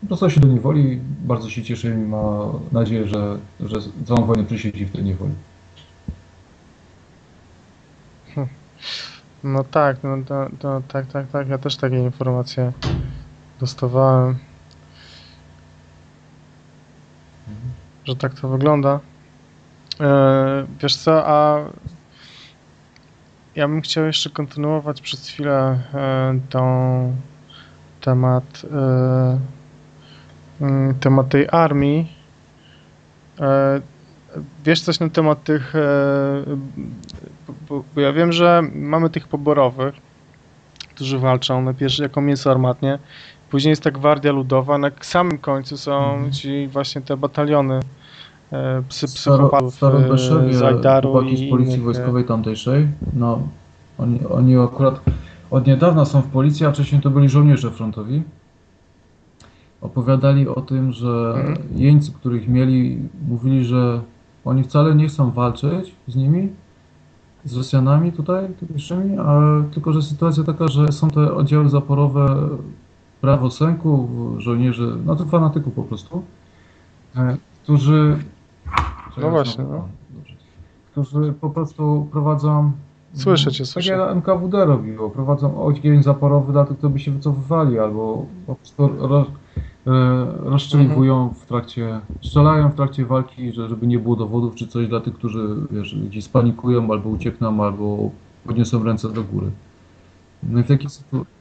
Dostał się do niewoli, bardzo się cieszy i ma nadzieję, że, że całą wojnę przysiedzi w tej niewoli. No tak, no to, to, tak, tak, tak. Ja też takie informacje dostawałem, że tak to wygląda. E, wiesz co, a ja bym chciał jeszcze kontynuować przez chwilę e, tą temat e, Mm, temat tej armii. E, wiesz coś na temat tych, e, bo, bo ja wiem, że mamy tych poborowych, którzy walczą na pierwszy jako mięso armatnie, później jest ta gwardia ludowa, na samym końcu są mhm. ci właśnie te bataliony psy, psychopatów z Ajdaru i z policji innych. wojskowej tamtejszej, no oni, oni akurat od niedawna są w policji, a wcześniej to byli żołnierze frontowi opowiadali o tym, że mhm. jeńcy, których mieli, mówili, że oni wcale nie chcą walczyć z nimi, z Rosjanami tutaj, tutejszymi, ale tylko, że sytuacja taka, że są te oddziały zaporowe prawo sęku, żołnierzy, no to fanatyków po prostu, e, którzy... No właśnie, no. Którzy po prostu prowadzą Słyszę cię, Tak słyszę. jak NKWD robiło. Prowadzą ogień zaporowy dla tych, kto by się wycofywali, albo po prostu ro, e, rozstrzeliwują w trakcie, strzelają w trakcie walki, że, żeby nie było dowodów czy coś dla tych, którzy wiesz, gdzieś spanikują, albo uciekną, albo podniosą ręce do góry. No i w takiej sytuacji.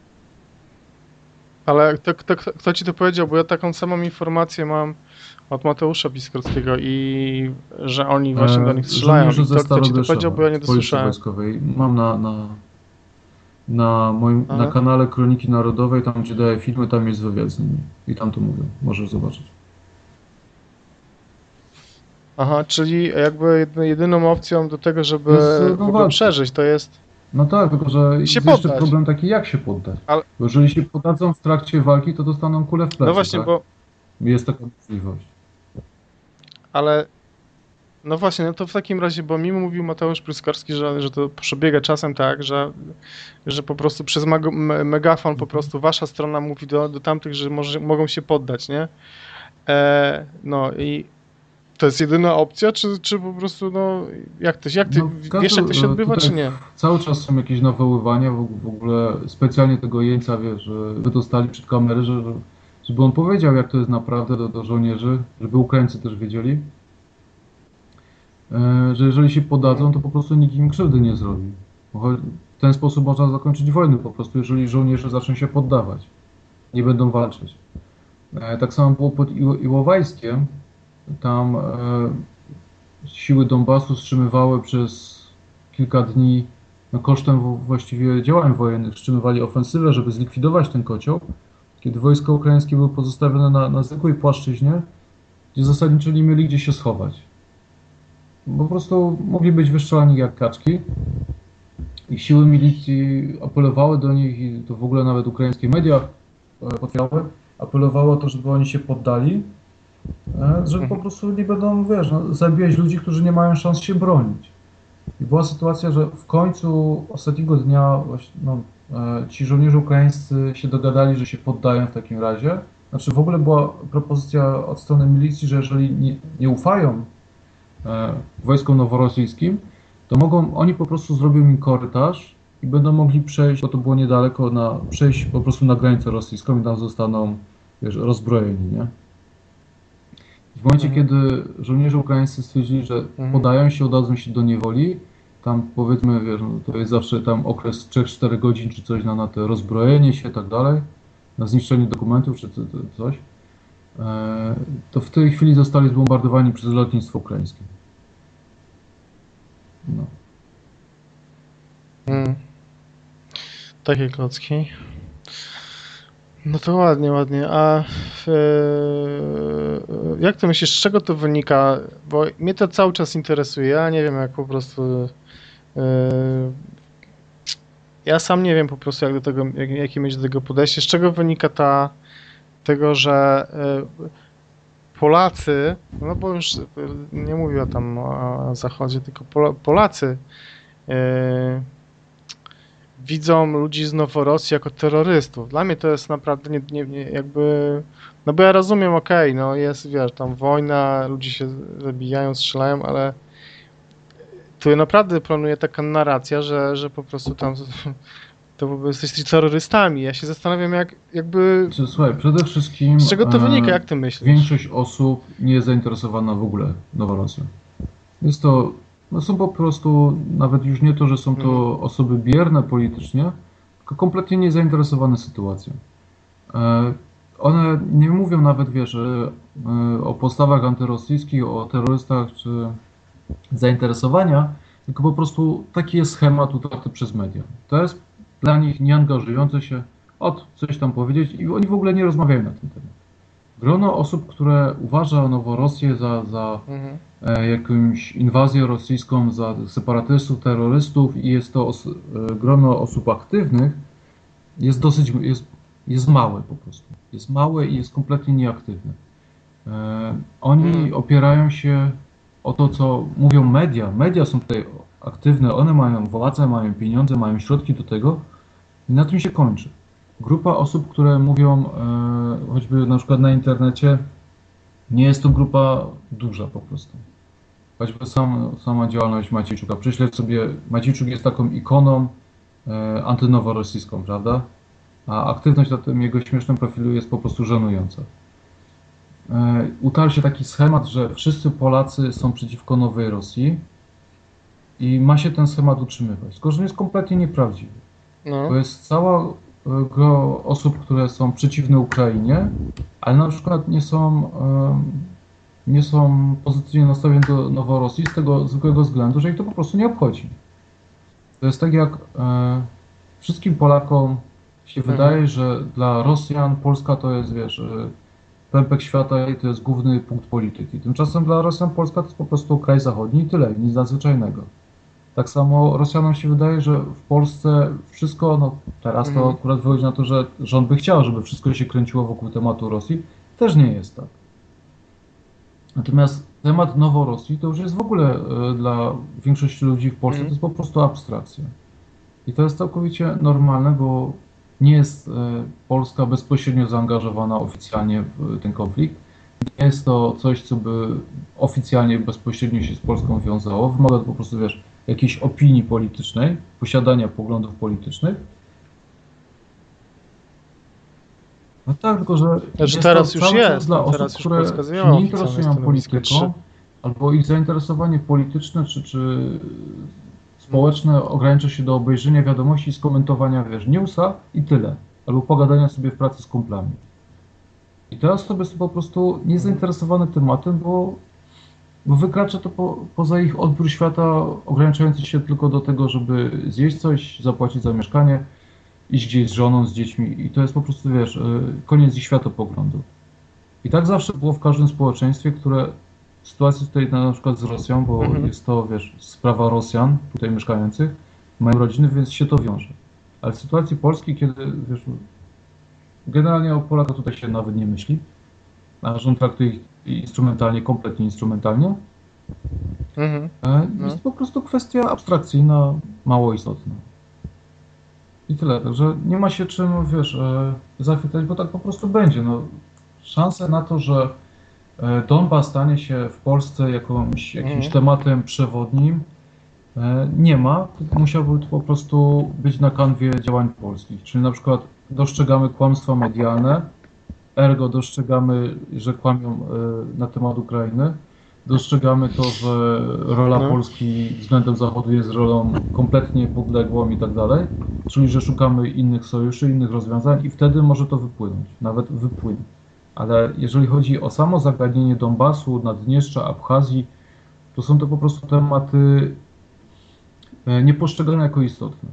Ale kto, kto, kto ci to powiedział? Bo ja taką samą informację mam od Mateusza Piskorskiego i że oni właśnie do nich strzelają. Żołnierze I to, kto ci to Starobyszewa, powiedział, bo ja nie dosłyszałem. Wojskowej. Mam na, na, na moim na kanale Kroniki Narodowej, tam gdzie daję filmy, tam jest wywiad z nimi. I tam to mówią. Możesz zobaczyć. Aha, czyli jakby jedyną opcją do tego, żeby Jest, no, przeżyć, to jest... No tak, tylko że się jest jeszcze poddać. problem taki, jak się poddać. Ale- Bo jeżeli się poddadzą w trakcie walki, to dostaną kulę w plecy. No właśnie, tak? bo... Jest taka możliwość. Ale... No właśnie, no to w takim razie, bo mi mówił Mateusz Pryskorski, że, że to przebiega czasem tak, że, że po prostu przez megafon po prostu wasza strona mówi do, do tamtych, że może, mogą się poddać, nie? E, no i to jest jedyna opcja, czy, czy po prostu, no, jak to, jak ty, No, wiesz każdy- jak to się odbywa, czy nie? Cały czas są jakieś nawoływania, w, w ogóle specjalnie tego jeńca, wiesz, że wydostali przed kamery, że, że- żeby on powiedział, jak to jest naprawdę do, do żołnierzy, żeby Ukraińcy też wiedzieli, e, że jeżeli się podadzą, to po prostu nikt im krzywdy nie zrobi. W ten sposób można zakończyć wojnę po prostu, jeżeli żołnierze zaczną się poddawać, nie będą walczyć. E, Tak samo było pod Iło- Iłowajskiem, tam e, siły Donbasu wstrzymywały przez kilka dni no kosztem właściwie działań wojennych, wstrzymywali ofensywę, żeby zlikwidować ten kocioł, kiedy wojska ukraińskie były pozostawione na, na zwykłej płaszczyźnie, gdzie zasadniczo nie mieli gdzie się schować. Po prostu mogli być wystrzelani jak kaczki i siły milicji apelowały do nich i to w ogóle nawet ukraińskie media e, potwierały, apelowały o to, żeby oni się poddali, e, żeby po prostu nie będą, wiesz, no, zabijać ludzi, którzy nie mają szans się bronić. I była sytuacja, że w końcu ostatniego dnia właśnie, no, ci żołnierze ukraińscy się dogadali, że się poddają w takim razie. Znaczy w ogóle była propozycja od strony milicji, że jeżeli nie, nie ufają e, wojskom noworosyjskim, to mogą, oni po prostu zrobią im korytarz i będą mogli przejść, bo to było niedaleko, na, przejść po prostu na granicę rosyjską i tam zostaną wiesz, rozbrojeni, nie? W momencie, Mhm. kiedy żołnierze ukraińscy stwierdzili, że Mhm. podają się, oddadzą się do niewoli, tam powiedzmy, wiesz, no, to jest zawsze tam okres 3-4 godzin czy coś na, na to rozbrojenie się i tak dalej, na zniszczenie dokumentów czy coś, e, to w tej chwili zostali zbombardowani przez lotnictwo ukraińskie. No. Mm. Takie klocki. No to ładnie, ładnie. A e, jak to myślisz, z czego to wynika? Bo mnie to cały czas interesuje. Ja nie wiem, jak po prostu. Ja sam nie wiem po prostu, jak do tego, jak, jakie mieć do tego podejście. Z czego wynika ta tego, że e, Polacy, no bo już nie mówię tam o Zachodzie, tylko Pola- Polacy e, widzą ludzi z Noworosji jako terrorystów. Dla mnie to jest naprawdę nie, nie, nie jakby, no bo ja rozumiem, okej, no jest, wiesz, tam wojna, ludzie się zabijają, strzelają, ale tu naprawdę planuje taka narracja, że, że po prostu tam to po prostu jesteście terrorystami. Ja się zastanawiam, jak, jakby, Słuchaj, przede wszystkim z czego to e, wynika, jak ty myślisz? większość osób nie jest zainteresowana w ogóle Noworosją. Jest to, no są po prostu, nawet już nie to, że są to Mhm. osoby bierne politycznie, tylko kompletnie niezainteresowane sytuacją. E, one nie mówią nawet, wiesz, e, o postawach antyrosyjskich, o terrorystach czy zainteresowania, tylko po prostu taki jest schemat utarty przez media. To jest dla nich nieangażujące się od coś tam powiedzieć i oni w ogóle nie rozmawiają na ten temat. Grono osób, które uważa Noworosję za, za Mhm. e, jakąś inwazję rosyjską, za separatystów, terrorystów i jest to os- e, grono osób aktywnych, jest dosyć, jest, jest małe po prostu. Jest małe i jest kompletnie nieaktywne. E, oni Mhm. opierają się o to, co mówią media. Media są tutaj aktywne, one mają władzę, mają pieniądze, mają środki do tego i na tym się kończy. Grupa osób, które mówią e, choćby na przykład na internecie, nie jest to grupa duża po prostu. Choćby sam, sama działalność Maciejczuka. Prześledź sobie, Maciejczuk jest taką ikoną e, antynoworosyjską, prawda? A aktywność na tym jego śmiesznym profilu jest po prostu żenująca. E, utarł się taki schemat, że wszyscy Polacy są przeciwko nowej Rosji i ma się ten schemat utrzymywać. Tylko, że jest kompletnie nieprawdziwy. No. To jest cała e, gro osób, które są przeciwne Ukrainie, ale na przykład nie są, e, nie są pozytywnie nastawieni do Noworosji z tego zwykłego względu, że ich to po prostu nie obchodzi. To jest tak jak wszystkim Polakom się Mhm. wydaje, że dla Rosjan Polska to jest, wiesz, pępek świata i to jest główny punkt polityki. Tymczasem dla Rosjan Polska to jest po prostu kraj zachodni i tyle, nic nadzwyczajnego. Tak samo Rosjanom się wydaje, że w Polsce wszystko, no teraz to Mhm. akurat wychodzi na to, że rząd by chciał, żeby wszystko się kręciło wokół tematu Rosji. Też nie jest tak. Natomiast temat Noworosji to już jest w ogóle e, dla większości ludzi w Polsce, Mhm. to jest po prostu abstrakcja. I to jest całkowicie normalne, bo nie jest e, Polska bezpośrednio zaangażowana oficjalnie w ten konflikt. Nie jest to coś, co by oficjalnie, bezpośrednio się z Polską wiązało. Wymaga to po prostu, wiesz, jakiejś opinii politycznej, posiadania poglądów politycznych. No tak, tylko że. Znaczy jest teraz już jest, Dla no osób, teraz już które się nie interesują polityką, albo ich zainteresowanie polityczne czy, czy społeczne ogranicza się do obejrzenia wiadomości i skomentowania, wiesz, newsa i tyle. Albo pogadania sobie w pracy z kumplami. I te osoby są po prostu niezainteresowane tematem, bo, bo wykracza to po, poza ich odbiór świata, ograniczający się tylko do tego, żeby zjeść coś, zapłacić za mieszkanie, iść gdzieś z żoną, z dziećmi. I to jest po prostu, wiesz, y, koniec ich światopoglądu. I tak zawsze było w każdym społeczeństwie, które sytuacji tutaj na przykład z Rosją, bo Mhm. jest to, wiesz, sprawa Rosjan tutaj mieszkających, mają rodziny, więc się to wiąże. Ale w sytuacji Polski, kiedy, wiesz, generalnie o Polakach tutaj się nawet nie myśli, a rząd traktuje ich instrumentalnie, kompletnie instrumentalnie, Mhm. e, No. jest po prostu kwestia abstrakcyjna, mało istotna. I tyle, także nie ma się czym, wiesz, e, zachwycać, bo tak po prostu będzie. No, szanse na to, że Donbas stanie się w Polsce jakąś, jakimś Mhm. tematem przewodnim, e, nie ma. Musiałby to po prostu być na kanwie działań polskich. Czyli na przykład dostrzegamy kłamstwa medialne, ergo dostrzegamy, że kłamią e, na temat Ukrainy. Dostrzegamy to, że rola No. Polski względem Zachodu jest rolą kompletnie podległą i tak dalej. Czyli, że szukamy innych sojuszy, innych rozwiązań i wtedy może to wypłynąć, nawet wypłynie. Ale jeżeli chodzi o samo zagadnienie Donbasu, Naddniestrza, Abchazji, to są to po prostu tematy e, niepostrzegane jako istotne.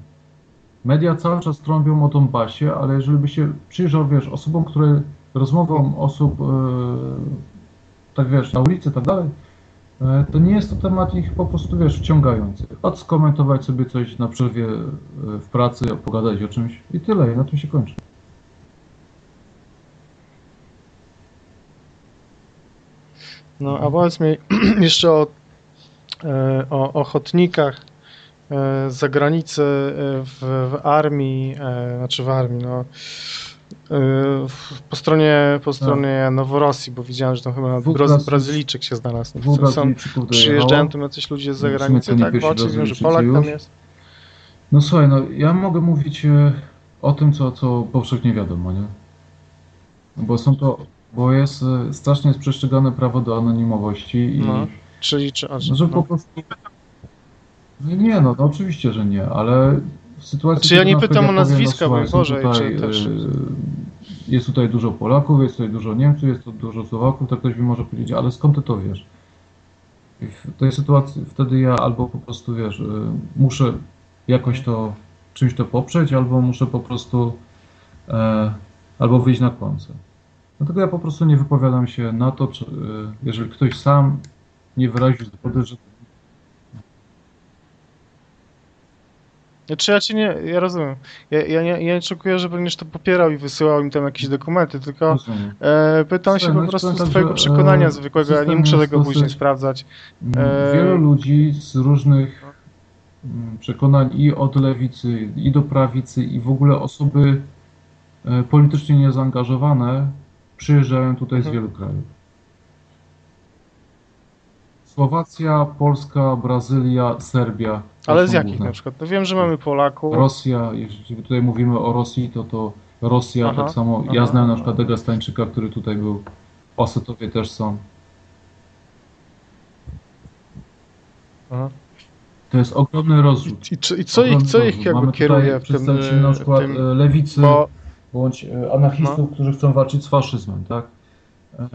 Media cały czas trąbią o Donbasie, ale jeżeli by się przyjrzał, wiesz, osobom, które rozmową osób, e, tak wiesz, na ulicy, tak dalej, e, to nie jest to temat ich po prostu, wiesz, wciągający. Od skomentować sobie coś na przerwie w pracy, pogadać o czymś i tyle, i na tym się kończy. No a powiedz mi jeszcze o, e, o ochotnikach e, z zagranicy e, w, w armii, znaczy w armii, no po stronie, po stronie Noworosji, bo widziałem, że tam chyba Braz, Braz- Brazylijczyk się znalazł. Są, są, przyjeżdżają tam jacyś ludzie z sumie zagranicy, tak? Bo wiem, że Polak tam jest. No słuchaj, no ja mogę mówić o tym, co, co powszechnie wiadomo, nie? Bo są to, bo jest e, strasznie jest przestrzegane prawo do anonimowości i No, czyli czy, a, że po no. prostu... Nie no, no oczywiście, że nie, ale w sytuacji... Znaczy, ja nie pytam o powiem, nazwiska, bo Boże, tutaj, czy też- e, Jest tutaj dużo Polaków, jest tutaj dużo Niemców, jest tu dużo Słowaków, to ktoś mi może powiedzieć, ale skąd ty to wiesz? I w tej sytuacji wtedy ja albo po prostu, wiesz, e, muszę jakoś to, czymś to poprzeć, albo muszę po prostu e, albo wyjść na kłamce. Dlatego ja po prostu nie wypowiadam się na to, czy, e, jeżeli ktoś sam nie wyraził zgody, że Znaczy ja cię nie, ja rozumiem. Ja, ja, nie, ja nie oczekuję, że będziesz to popierał i wysyłał im tam jakieś dokumenty, tylko e, pytam się Słuchaj, po no, prostu powiem z tak, twojego że, przekonania e, zwykłego, ja nie muszę tego później sprawdzać. Mm, E, Wielu ludzi z różnych mm, przekonań i od lewicy, i do prawicy, i w ogóle osoby e, politycznie niezaangażowane przyjeżdżają tutaj z Mhm. wielu krajów. Słowacja, Polska, Brazylia, Serbia. Ale z jakich główne. na przykład? No wiem, że mamy Polaków. Rosja, jeśli tutaj mówimy o Rosji, to to Rosja, Aha, tak samo. Ja aha. znam na przykład Dagestańczyka, który tutaj był. Osetowie też są. Aha. To jest ogromny rozrzut. I, co- i co ich, Ogromny co ich jakby Mamy kieruje w tym, na przykład tym e, lewicy, bo bądź e, anarchistów, którzy chcą walczyć z faszyzmem, tak? E,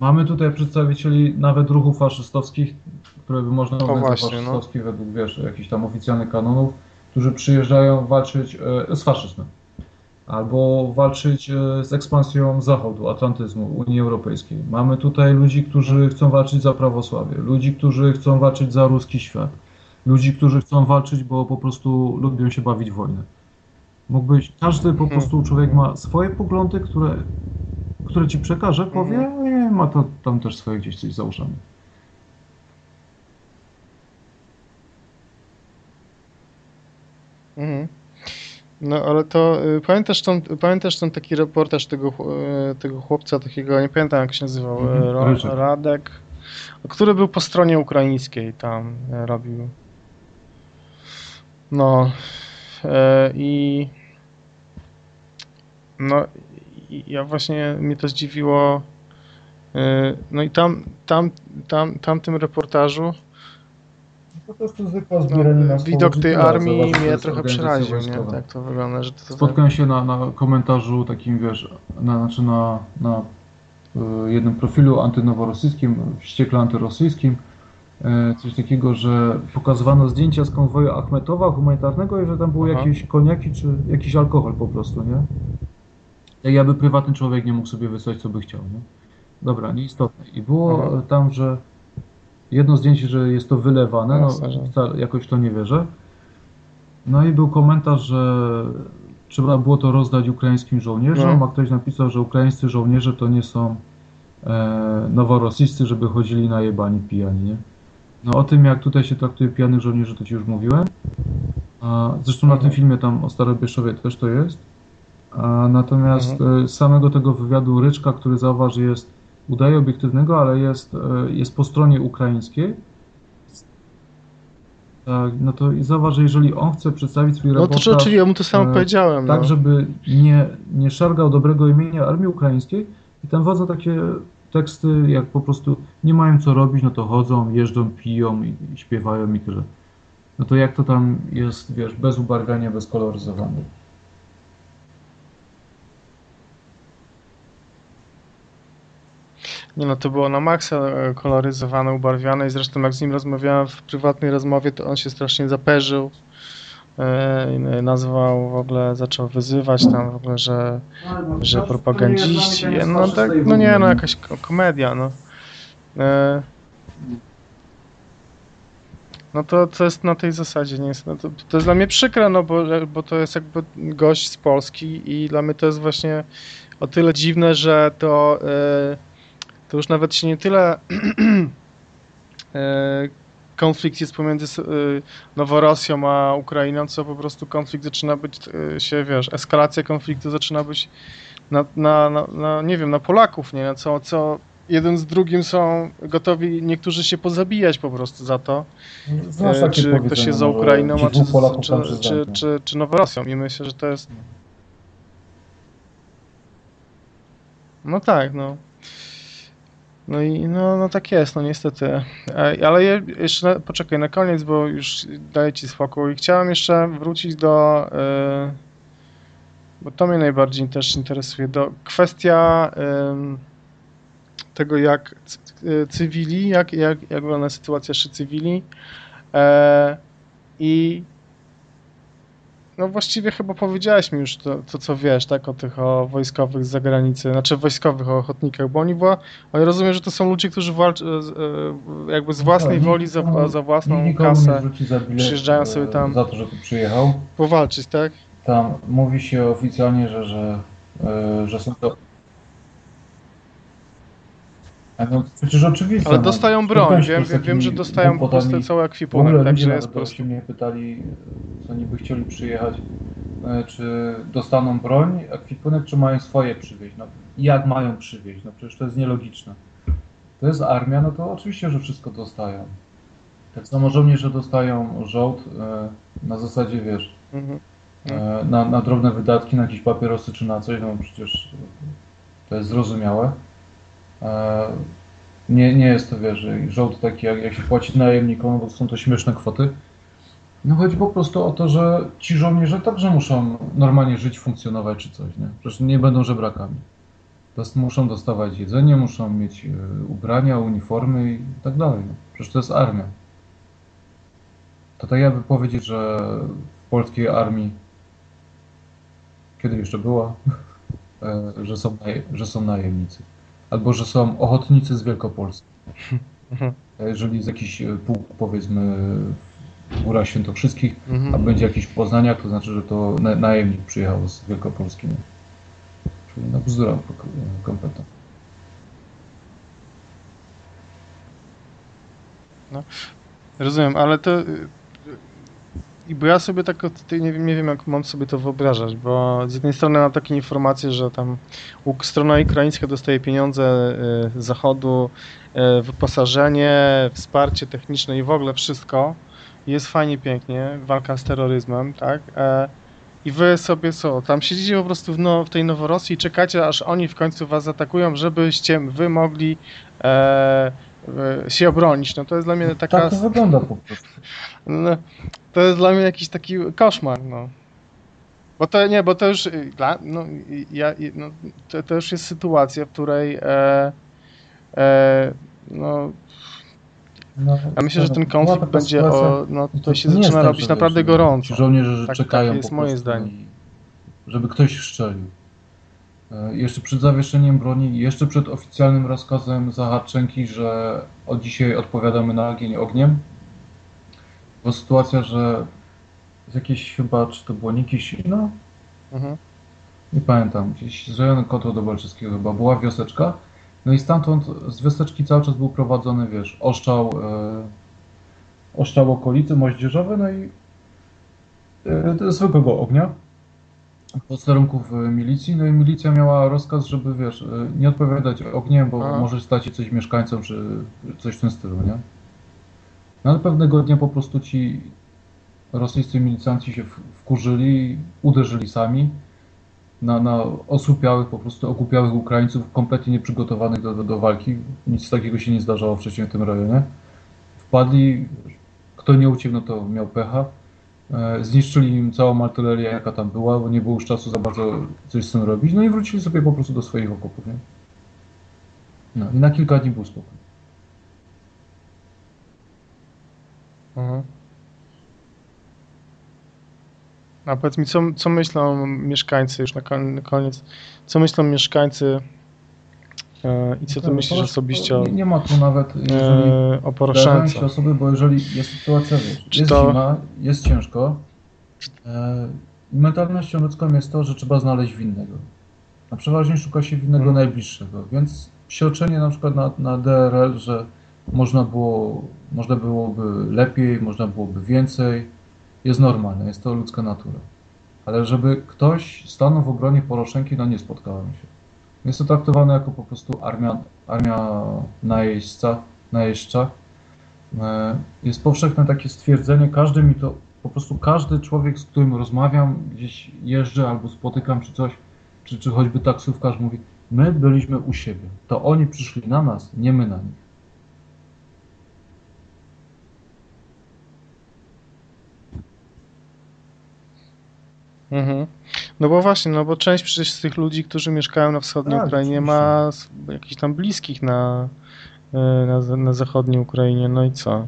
Mamy tutaj przedstawicieli nawet ruchów faszystowskich, które by można uznać za właśnie, no. faszystowskie według, wiesz, jakichś tam oficjalnych kanonów, którzy przyjeżdżają walczyć e, z faszyzmem. Albo walczyć z ekspansją Zachodu, atlantyzmu, Unii Europejskiej. Mamy tutaj ludzi, którzy chcą walczyć za prawosławie, ludzi, którzy chcą walczyć za ruski świat, ludzi, którzy chcą walczyć, bo po prostu lubią się bawić w wojnę. Mógłbyś, każdy po prostu człowiek ma swoje poglądy, które, które ci przekaże, powie, i ma to tam też swoje gdzieś coś założone. Mhm. No ale to y, pamiętasz, tą, pamiętasz ten taki reportaż tego, y, tego chłopca, takiego, nie pamiętam jak się nazywał, Mhm, y, Ryczek. Radek, który był po stronie ukraińskiej tam y, robił. No i no i ja właśnie mnie to zdziwiło. y, No i tam, tam, tam, tamtym reportażu Po prostu zwykła no, widok tej armii mnie trochę przeraził, nie? Tak to wygląda, że to, to Spotkałem się na, na komentarzu takim, wiesz, na, znaczy na, na y, jednym profilu antynoworosyjskim, wściekle antyrosyjskim, y, coś takiego, że pokazywano zdjęcia z konwoju Achmetowa humanitarnego i że tam były Aha. jakieś koniaki czy jakiś alkohol po prostu, nie? Jak jakby prywatny człowiek nie mógł sobie wysłać, co by chciał, nie? Dobra, nieistotne. I było Aha. e, tam, że jedno zdjęcie, że jest to wylewane, no wcale jakoś to nie wierzę. No i był komentarz, że trzeba było to rozdać ukraińskim żołnierzom, No. a ktoś napisał, że ukraińscy żołnierze to nie są e, noworosyjscy, żeby chodzili na jebani pijani, nie? No o tym, jak tutaj się traktuje pijanych żołnierzy, to Ci już mówiłem. A, zresztą na Mhm. tym filmie tam o Starobieszowie też to jest. Natomiast Mhm. e, samego tego wywiadu Ryczka, który zauważy, że jest udaje obiektywnego, ale jest, e, jest po stronie ukraińskiej. Tak, no to i zauważ, że jeżeli on chce przedstawić swój No to reportaż czy, czyli ja mu to samo e, powiedziałem. tak, no. żeby nie, nie szargał dobrego imienia armii ukraińskiej i tam wodza takie teksty, jak po prostu nie mają co robić, no to chodzą, jeżdżą, piją i, i śpiewają i tyle. No to jak to tam jest, wiesz, bez ubarwiania, bez koloryzowania. Nie no, to było na maksa e, koloryzowane, ubarwiane i zresztą jak z nim rozmawiałem w prywatnej rozmowie, to on się strasznie zaperzył. I nazwał w ogóle, zaczął wyzywać tam w ogóle, że, że propagandziści. No tak, no nie, no jakaś ko- komedia, no. E, no to, to jest na tej zasadzie, nie jest, no to, to jest dla mnie przykre, no bo, bo to jest jakby gość z Polski i dla mnie to jest właśnie o tyle dziwne, że to, e, to już nawet się nie tyle e, konflikt jest pomiędzy e, Noworosją a Ukrainą, co po prostu konflikt zaczyna być e, się, wiesz, eskalacja konfliktu zaczyna być na, na, na, na nie wiem, na Polaków, nie? Co, co jeden z drugim są gotowi niektórzy się pozabijać po prostu za to, Znasz czy ktoś jest za no, Ukrainą, a czy, czy, czy, czy, czy Noworosją. I myślę, że to jest no tak, no no i no, no tak jest, no niestety. E, Ale je, jeszcze poczekaj na koniec, bo już daję ci spokój. Chciałem jeszcze wrócić do, e, bo to mnie najbardziej też interesuje, do kwestia tego, jak c- cywili, jak, jak, jak wygląda sytuacja jeszcze cywili e, i no właściwie chyba powiedziałeś mi już to, to, co wiesz, tak, o tych o wojskowych z zagranicy, znaczy wojskowych, o ochotnikach, bo oni, była, oni rozumiem, że to są ludzie, którzy walczą z, e, jakby z własnej Tak, woli, za, za własną kasę za bilet, przyjeżdżają e, sobie tam. Za to, że tu przyjechał. powalczyć, tak? Tam mówi się oficjalnie, że, że, e, że są to. No, przecież oczywiste. Ale no. dostają broń, wiem, wiem, że dostają po prostu cały ekwipunek, także jest po prostu. się mnie pytali, co niby chcieli przyjechać, e, czy dostaną broń, ekwipunek, czy mają swoje przywieźć. No, jak mają przywieźć? No przecież to jest nielogiczne. to jest armia, no to oczywiście, że wszystko dostają. Tak samo żołnierze dostają żołd e, na zasadzie, wiesz, Mhm. e, na, na drobne wydatki, na jakieś papierosy czy na coś, no przecież to jest zrozumiałe. E, Nie, nie jest to, wiesz, żołd taki, jak, jak się płaci najemnikom, bo są to śmieszne kwoty. No chodzi po prostu o to, że ci żołnierze także muszą normalnie żyć, funkcjonować czy coś, nie? Przecież nie będą żebrakami. Muszą dostawać jedzenie, muszą mieć e, ubrania, uniformy i tak dalej. Przecież to jest armia. To tak jakby powiedzieć, że w polskiej armii, kiedy jeszcze była, e, że są, że są najemnicy. Albo że są ochotnicy z Wielkopolski. Mhm. A Jeżeli jest jakiś e, pułk, powiedzmy, w Górach Świętokrzyskich, a Mhm. będzie jakiś w Poznaniach, to znaczy, że to na- najemnik przyjechał z Wielkopolski. Czyli no bzdura kom- kompletna. Rozumiem, ale to. Y, I bo ja sobie tak od nie wiem, nie wiem, jak mam sobie to wyobrażać, bo z jednej strony mam takie informacje, że tam strona ukraińska dostaje pieniądze y, z zachodu, y, wyposażenie, wsparcie techniczne i w ogóle wszystko. Jest fajnie, pięknie, walka z terroryzmem, tak? E, I wy sobie co, tam siedzicie po prostu w, no, w tej Noworosji i czekacie, aż oni w końcu was zaatakują, żebyście wy mogli e, się obronić. No to jest dla mnie taka... Tak to wygląda po prostu. No, to jest dla mnie jakiś taki koszmar, no. Bo to nie, bo to już y, dla, no, ja, no, to, to już jest sytuacja, w której e, e, no, No, ja myślę, że ten była konflikt będzie o, no, to to się zaczyna tak, robić naprawdę gorąco. Żołnierze, że Tak- czekają takie jest po moje zdanie. żeby ktoś strzelił. E, Jeszcze przed zawieszeniem broni, jeszcze przed oficjalnym rozkazem Zaharczenki, że od dzisiaj odpowiadamy na ogień ogniem. Była sytuacja, że z jakiejś chyba, czy to było Nikisino? Mhm. Nie pamiętam, gdzieś z rejonu Kotła Dobalczyckiego chyba, była wioseczka. No i stamtąd z wioseczki cały czas był prowadzony, wiesz, oszczał, e, oszczał okolicy moździerzowe, no i e, zwykłego ognia posterunków e, milicji, no i milicja miała rozkaz, żeby, wiesz, e, nie odpowiadać ogniem, bo Aha. może stać się coś mieszkańcom, czy coś w tym stylu, nie? No ale pewnego dnia po prostu ci rosyjscy milicjanci się wkurzyli, uderzyli sami na, na osłupiałych, po prostu okupiałych Ukraińców, kompletnie nieprzygotowanych do, do, do walki. Nic takiego się nie zdarzało wcześniej w tym rejonie. Wpadli, kto nie uciekł, no to miał pecha. E, Zniszczyli im całą artylerię, jaka tam była, bo nie było już czasu za bardzo coś z tym robić. No i wrócili sobie po prostu do swoich okopów. Nie? No i na kilka dni był spokój. Mhm. A powiedz mi, co, co myślą mieszkańcy, już na kon- na koniec, co myślą mieszkańcy i co ty No, myślisz osobiście o, Nie, nie ma tu nawet, jeżeli e, o Poroszence? osoby, bo jeżeli jest sytuacja, wiesz, jest to- zima, jest ciężko, e, mentalnością ludzką jest to, że trzeba znaleźć winnego. A przeważnie szuka się winnego Mhm. najbliższego, więc sioczenie na przykład na, na DRL, że można, było, można byłoby lepiej, można byłoby więcej, jest normalne, jest to ludzka natura. Ale żeby ktoś stanął w obronie Poroszenki, no nie spotkałem się. Jest to traktowane jako po prostu armia, armia najeźdźca, najeźdźcza. E, Jest powszechne takie stwierdzenie, każdy mi to, po prostu każdy człowiek, z którym rozmawiam, gdzieś jeżdżę albo spotykam czy coś, czy, czy choćby taksówkarz mówi, my byliśmy u siebie, to oni przyszli na nas, nie my na nich. Mhm. No bo właśnie, no bo część przecież z tych ludzi, którzy mieszkają na wschodniej Tak, Ukrainie ma jakichś tam bliskich na, e, na, na zachodniej Ukrainie, no i co?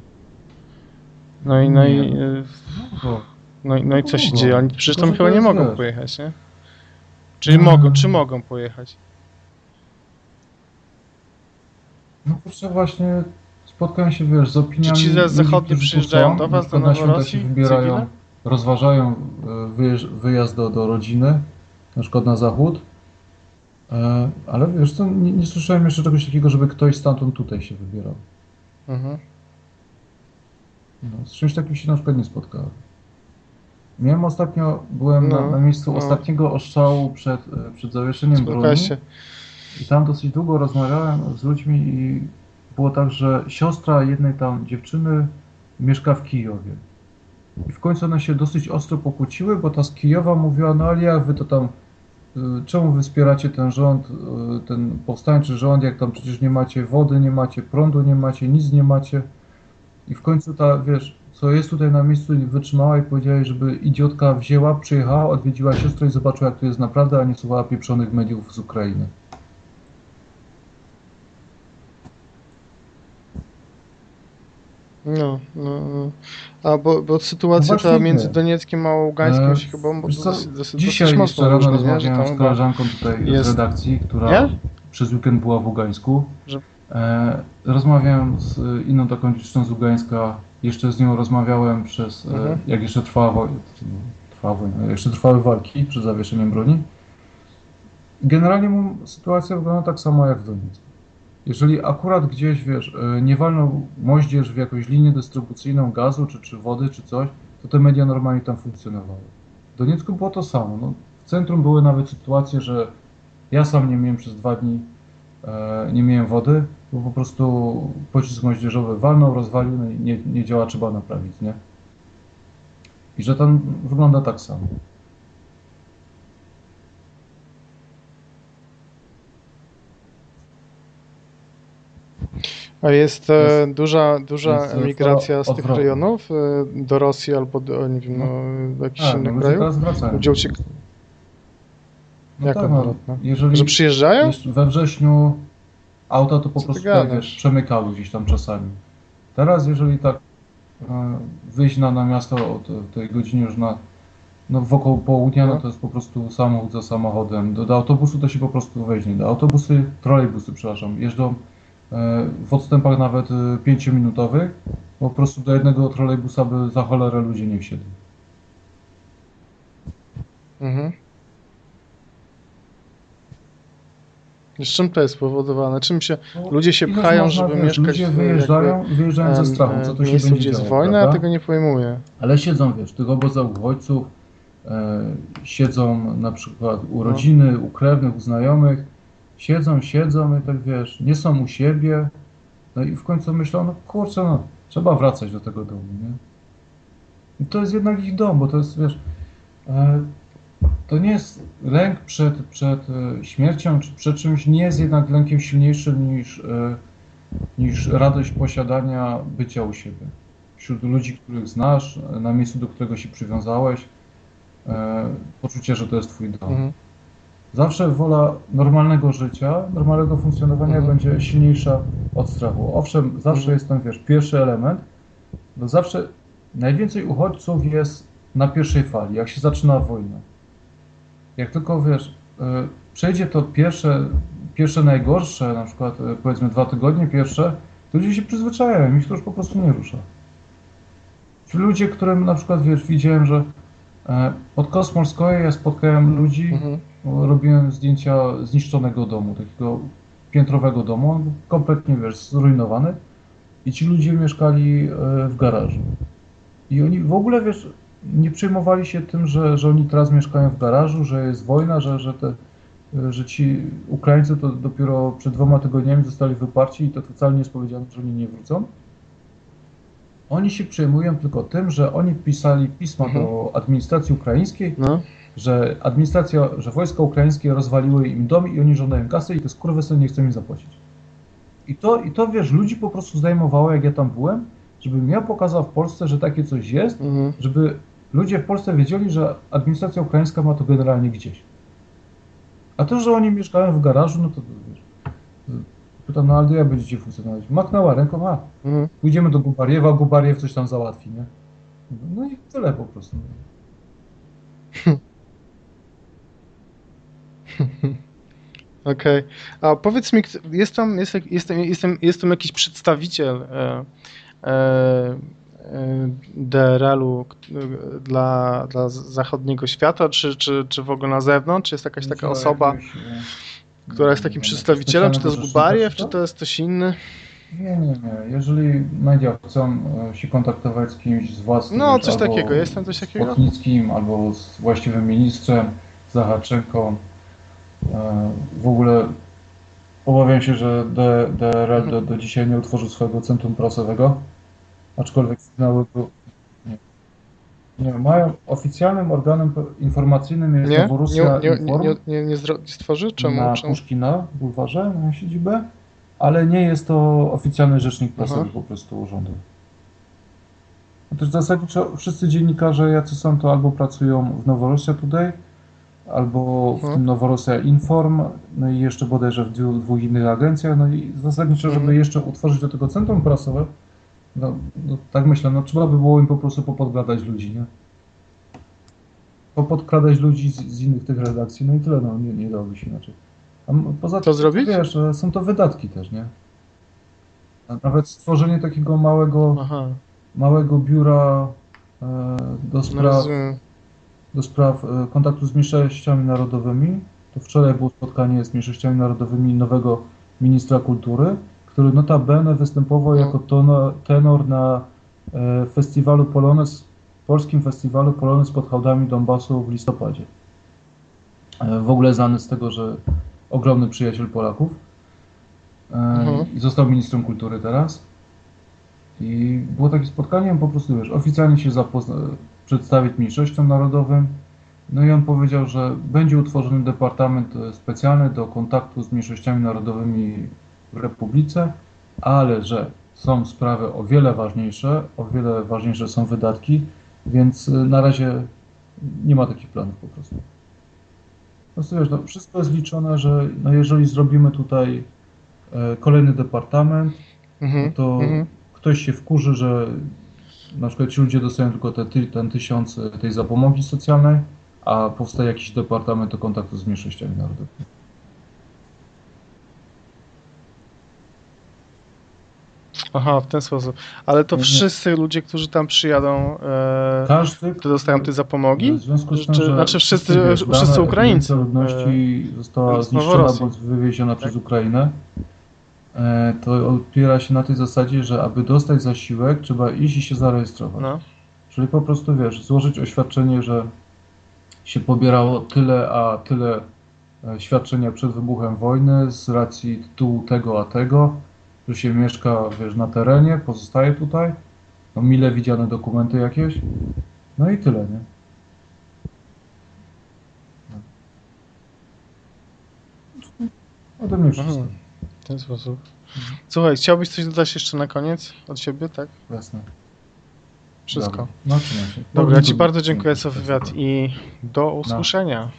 No i, no i, e, no, i- no i co się Mogą. dzieje? Oni przecież tam chyba nie mogą pojechać, nie? Czy Mm. mogą, czy mogą pojechać? No kurczę, właśnie spotkałem się, wiesz, z opiniami Czy ci ludzi, zachodni przyjeżdżają do was, na do się wybierają, cywile? Rozważają e, wyjazd do, do rodziny, na przykład na zachód, E, ale wiesz co, nie, nie słyszałem jeszcze czegoś takiego, żeby ktoś stamtąd tutaj się wybierał. Mhm. No, z czymś takim się na przykład nie spotkałem. Miałem ostatnio, byłem No, na, na miejscu no. ostatniego oszczału przed, e, przed zawieszeniem broni Spotkałeś się. i tam dosyć długo rozmawiałem z ludźmi i było tak, że siostra jednej tam dziewczyny mieszka w Kijowie. W końcu one się dosyć ostro pokłóciły, bo ta z Kijowa mówiła, no ale jak wy to tam, y, czemu wy wspieracie ten rząd, y, ten powstańczy rząd, jak tam przecież nie macie wody, nie macie prądu, nie macie, nic nie macie. I w końcu ta, wiesz, co jest tutaj na miejscu, wytrzymała i powiedziała, żeby idiotka wzięła, przyjechała, odwiedziła siostrę i zobaczyła, jak to jest naprawdę, a nie słuchała pieprzonych mediów z Ukrainy. No, no, no. A bo, bo sytuacja No ta między nie. Donieckiem a Ługańskiem E, się chyba co, dosyć, dosyć, Dzisiaj jeszcze rano rozmawiałem z koleżanką tutaj jest- z redakcji, która Nie? przez weekend była w Ługańsku. Że- E, rozmawiałem z inną taką dziewczyną z Ługańska, jeszcze z nią rozmawiałem przez, Mhm. e, jak jeszcze trwała, woj- trwała wojna, jeszcze trwały walki przed zawieszeniem broni. Generalnie sytuacja wygląda tak samo jak w Doniecku. Jeżeli akurat gdzieś, wiesz, e, nie walną moździerz w jakąś linię dystrybucyjną gazu, czy, czy wody, czy coś, to te media normalnie tam funkcjonowały. W Doniecku było to samo. No, w centrum były nawet sytuacje, że ja sam nie miałem przez dwa dni, e, nie miałem wody, bo po prostu pocisk moździerzowy walnął, rozwalił, no i nie, nie działa, trzeba naprawić, nie? I że tam wygląda tak samo. A jest e, duża, duża jest, emigracja z tych rejonów e, do Rosji albo do, nie wiem, no, do jakichś Tak, no innych ludzie krajów? Gdzie uciek... No Jak tak, no, odwrotne? jeżeli Że przyjeżdżają? we wrześniu auta to po Co prostu tak, wiesz, przemykały gdzieś tam czasami. Teraz jeżeli tak e, wyjść na, na miasto o te- tej godzinie już na no wokół południa, no No. to jest po prostu samochód za samochodem. Do, do autobusu to się po prostu wejść nie da. Autobusy, trolejbusy, przepraszam, jeżdżą w odstępach nawet e, pięciominutowych. Po prostu do jednego trolejbusa by za cholerę ludzie nie wsiedli. Mhm. Z czym to jest spowodowane? Czym się ludzie się pchają, można, żeby wiesz, mieszkać Ludzie w wyjeżdżają i wyjeżdżają ze strachu, co e, to się będzie gdzie jest działo, wojna, prawda? a tego nie pojmuję. Ale siedzą, wiesz, tych obozach uchodźców, e, siedzą na przykład u No. rodziny, u krewnych, u znajomych, siedzą, siedzą i tak wiesz, nie są u siebie, no i w końcu myślą, no kurczę, no, trzeba wracać do tego domu, nie? I to jest jednak ich dom, bo to jest, wiesz, e, to nie jest lęk przed, przed e, śmiercią czy przed czymś, nie jest jednak lękiem silniejszym niż, e, niż radość posiadania bycia u siebie wśród ludzi, których znasz, na miejscu, do którego się przywiązałeś, poczucie, że to jest twój dom. Mhm. Zawsze wola normalnego życia, normalnego funkcjonowania Mhm. będzie silniejsza od strachu. Owszem, zawsze Mhm. jest ten, wiesz, pierwszy element, bo zawsze najwięcej uchodźców jest na pierwszej fali, jak się zaczyna wojna. Jak tylko, wiesz, e, przejdzie to pierwsze, pierwsze najgorsze, na przykład e, powiedzmy dwa tygodnie pierwsze, to ludzie się przyzwyczajają, ich to już po prostu nie rusza. Ci ludzie, którym na przykład, wiesz, widziałem, że e, pod Kosmolskoje ja spotkałem ludzi, Mhm. Robiłem zdjęcia zniszczonego domu, takiego piętrowego domu, on był kompletnie, wiesz, zrujnowany i ci ludzie mieszkali e, w garażu. I oni w ogóle, wiesz, nie przejmowali się tym, że, że oni teraz mieszkają w garażu, że jest wojna, że, że, te, że ci Ukraińcy to dopiero przed dwoma tygodniami zostali wyparci i to wcale nie jest powiedziane, że oni nie wrócą. Oni się przejmują tylko tym, że oni pisali pisma Mhm. do administracji ukraińskiej, No. Że administracja, że wojska ukraińskie rozwaliły im dom i oni żądają kasy i te skurwysyny nie chcą im zapłacić. I to, I to, wiesz, ludzi po prostu zdejmowało, jak ja tam byłem, żebym ja pokazał w Polsce, że takie coś jest, Mhm. żeby ludzie w Polsce wiedzieli, że administracja ukraińska ma to generalnie gdzieś. A to, że oni mieszkają w garażu, no to wiesz, pytam, no ale jak będziecie funkcjonować? Machnęła ręką, a Mhm. pójdziemy do Gubariewa, Gubariew coś tam załatwi, nie? No i tyle po prostu. Okej. A powiedz mi, jest tam, jest, jestem, jestem, jestem jakiś przedstawiciel e, e, e, DRL-u dla, dla zachodniego świata, czy, czy, czy w ogóle na zewnątrz? Czy jest jakaś taka osoba, która jest takim przedstawicielem? Czy to jest Gubariew, czy to jest ktoś inny? Nie, nie, nie. Jeżeli media chcą e, się kontaktować z kimś z władz, No, coś takiego. Jest tam coś z takiego? Płotnickim, albo z właściwym ministrem, e, w ogóle Obawiam się, że DRL do, do dzisiaj nie utworzył swojego centrum prasowego, aczkolwiek sygnały go... Nie. Mają oficjalnym organem informacyjnym jest Nie? Nie, Noworusia nie, nie, Inform nie, nie, nie, nie stworzy? Czemu? na Czemu? Puszkina bulwarze, mają siedzibę, ale nie jest to oficjalny rzecznik prasowy Aha. po prostu urzędu. No też zasadniczo wszyscy dziennikarze, jacy są, to albo pracują w Noworusia Today, albo w Mhm. tym Noworusia Inform, no i jeszcze bodajże w dwóch, innych agencjach, no i zasadniczo, żeby Mhm. jeszcze utworzyć do tego centrum prasowe, no, no tak myślę, no trzeba by było im po prostu popodgradać ludzi, nie? Popodkradać ludzi z, z innych tych redakcji, no i tyle, no nie, nie dałoby się inaczej. A poza To zrobić? wiesz, że są to wydatki też, nie? A Nawet stworzenie takiego małego, Aha, małego biura e, do no spraw rozumiem. Do spraw e, kontaktu z mniejszościami narodowymi. To wczoraj było spotkanie z mniejszościami narodowymi nowego ministra kultury, który notabene występował jako tenor na e, festiwalu Polones, polskim festiwalu Polones pod hałdami Donbasu w listopadzie. E, w ogóle znany z tego, że ogromny przyjaciel Polaków. Mhm. Został ministrem kultury teraz. I było takie spotkanie, po prostu wiesz, oficjalnie się zapozna- przedstawić mniejszościom narodowym. No i on powiedział, że będzie utworzony departament e, specjalny do kontaktu z mniejszościami narodowymi w Republice, ale że są sprawy o wiele ważniejsze, o wiele ważniejsze są wydatki, więc e, na razie nie ma takich planów po prostu. Prostu wiesz, no, wszystko jest liczone, że no, jeżeli zrobimy tutaj e, kolejny departament, Mhm, no to mhm. ktoś się wkurzy, że na przykład ci ludzie dostają tylko te, ten tysiąc e, tej zapomogi socjalnej, a powstaje jakiś departament do kontaktu z mniejszościami narodowymi. Aha, w ten sposób. Ale to wszyscy ludzie, którzy tam przyjadą, e, Każdy, to dostają te zapomogi? w związku z tym, Czy- że znaczy wszyscy- wszyscy Ukraińcy, ludności została z zniszczona bądź wywieziona przez Tak. Ukrainę, e, to opiera się na tej zasadzie, że aby dostać zasiłek, trzeba iść i się zarejestrować. No. Czyli po prostu wiesz, złożyć oświadczenie, że się pobierało tyle, a tyle e, świadczenia przed wybuchem wojny z racji tytułu tego, a tego, że się mieszka, wiesz, na terenie, pozostaje tutaj, no mile widziane dokumenty jakieś, no i tyle, nie? No. Ode mnie wszystko, Mhm. W ten sposób. Słuchaj, chciałbyś coś dodać jeszcze na koniec od siebie, tak? jasne. Wszystko. Dobra, no. Dobra, ja Ci bardzo dziękuję za wywiad i do usłyszenia.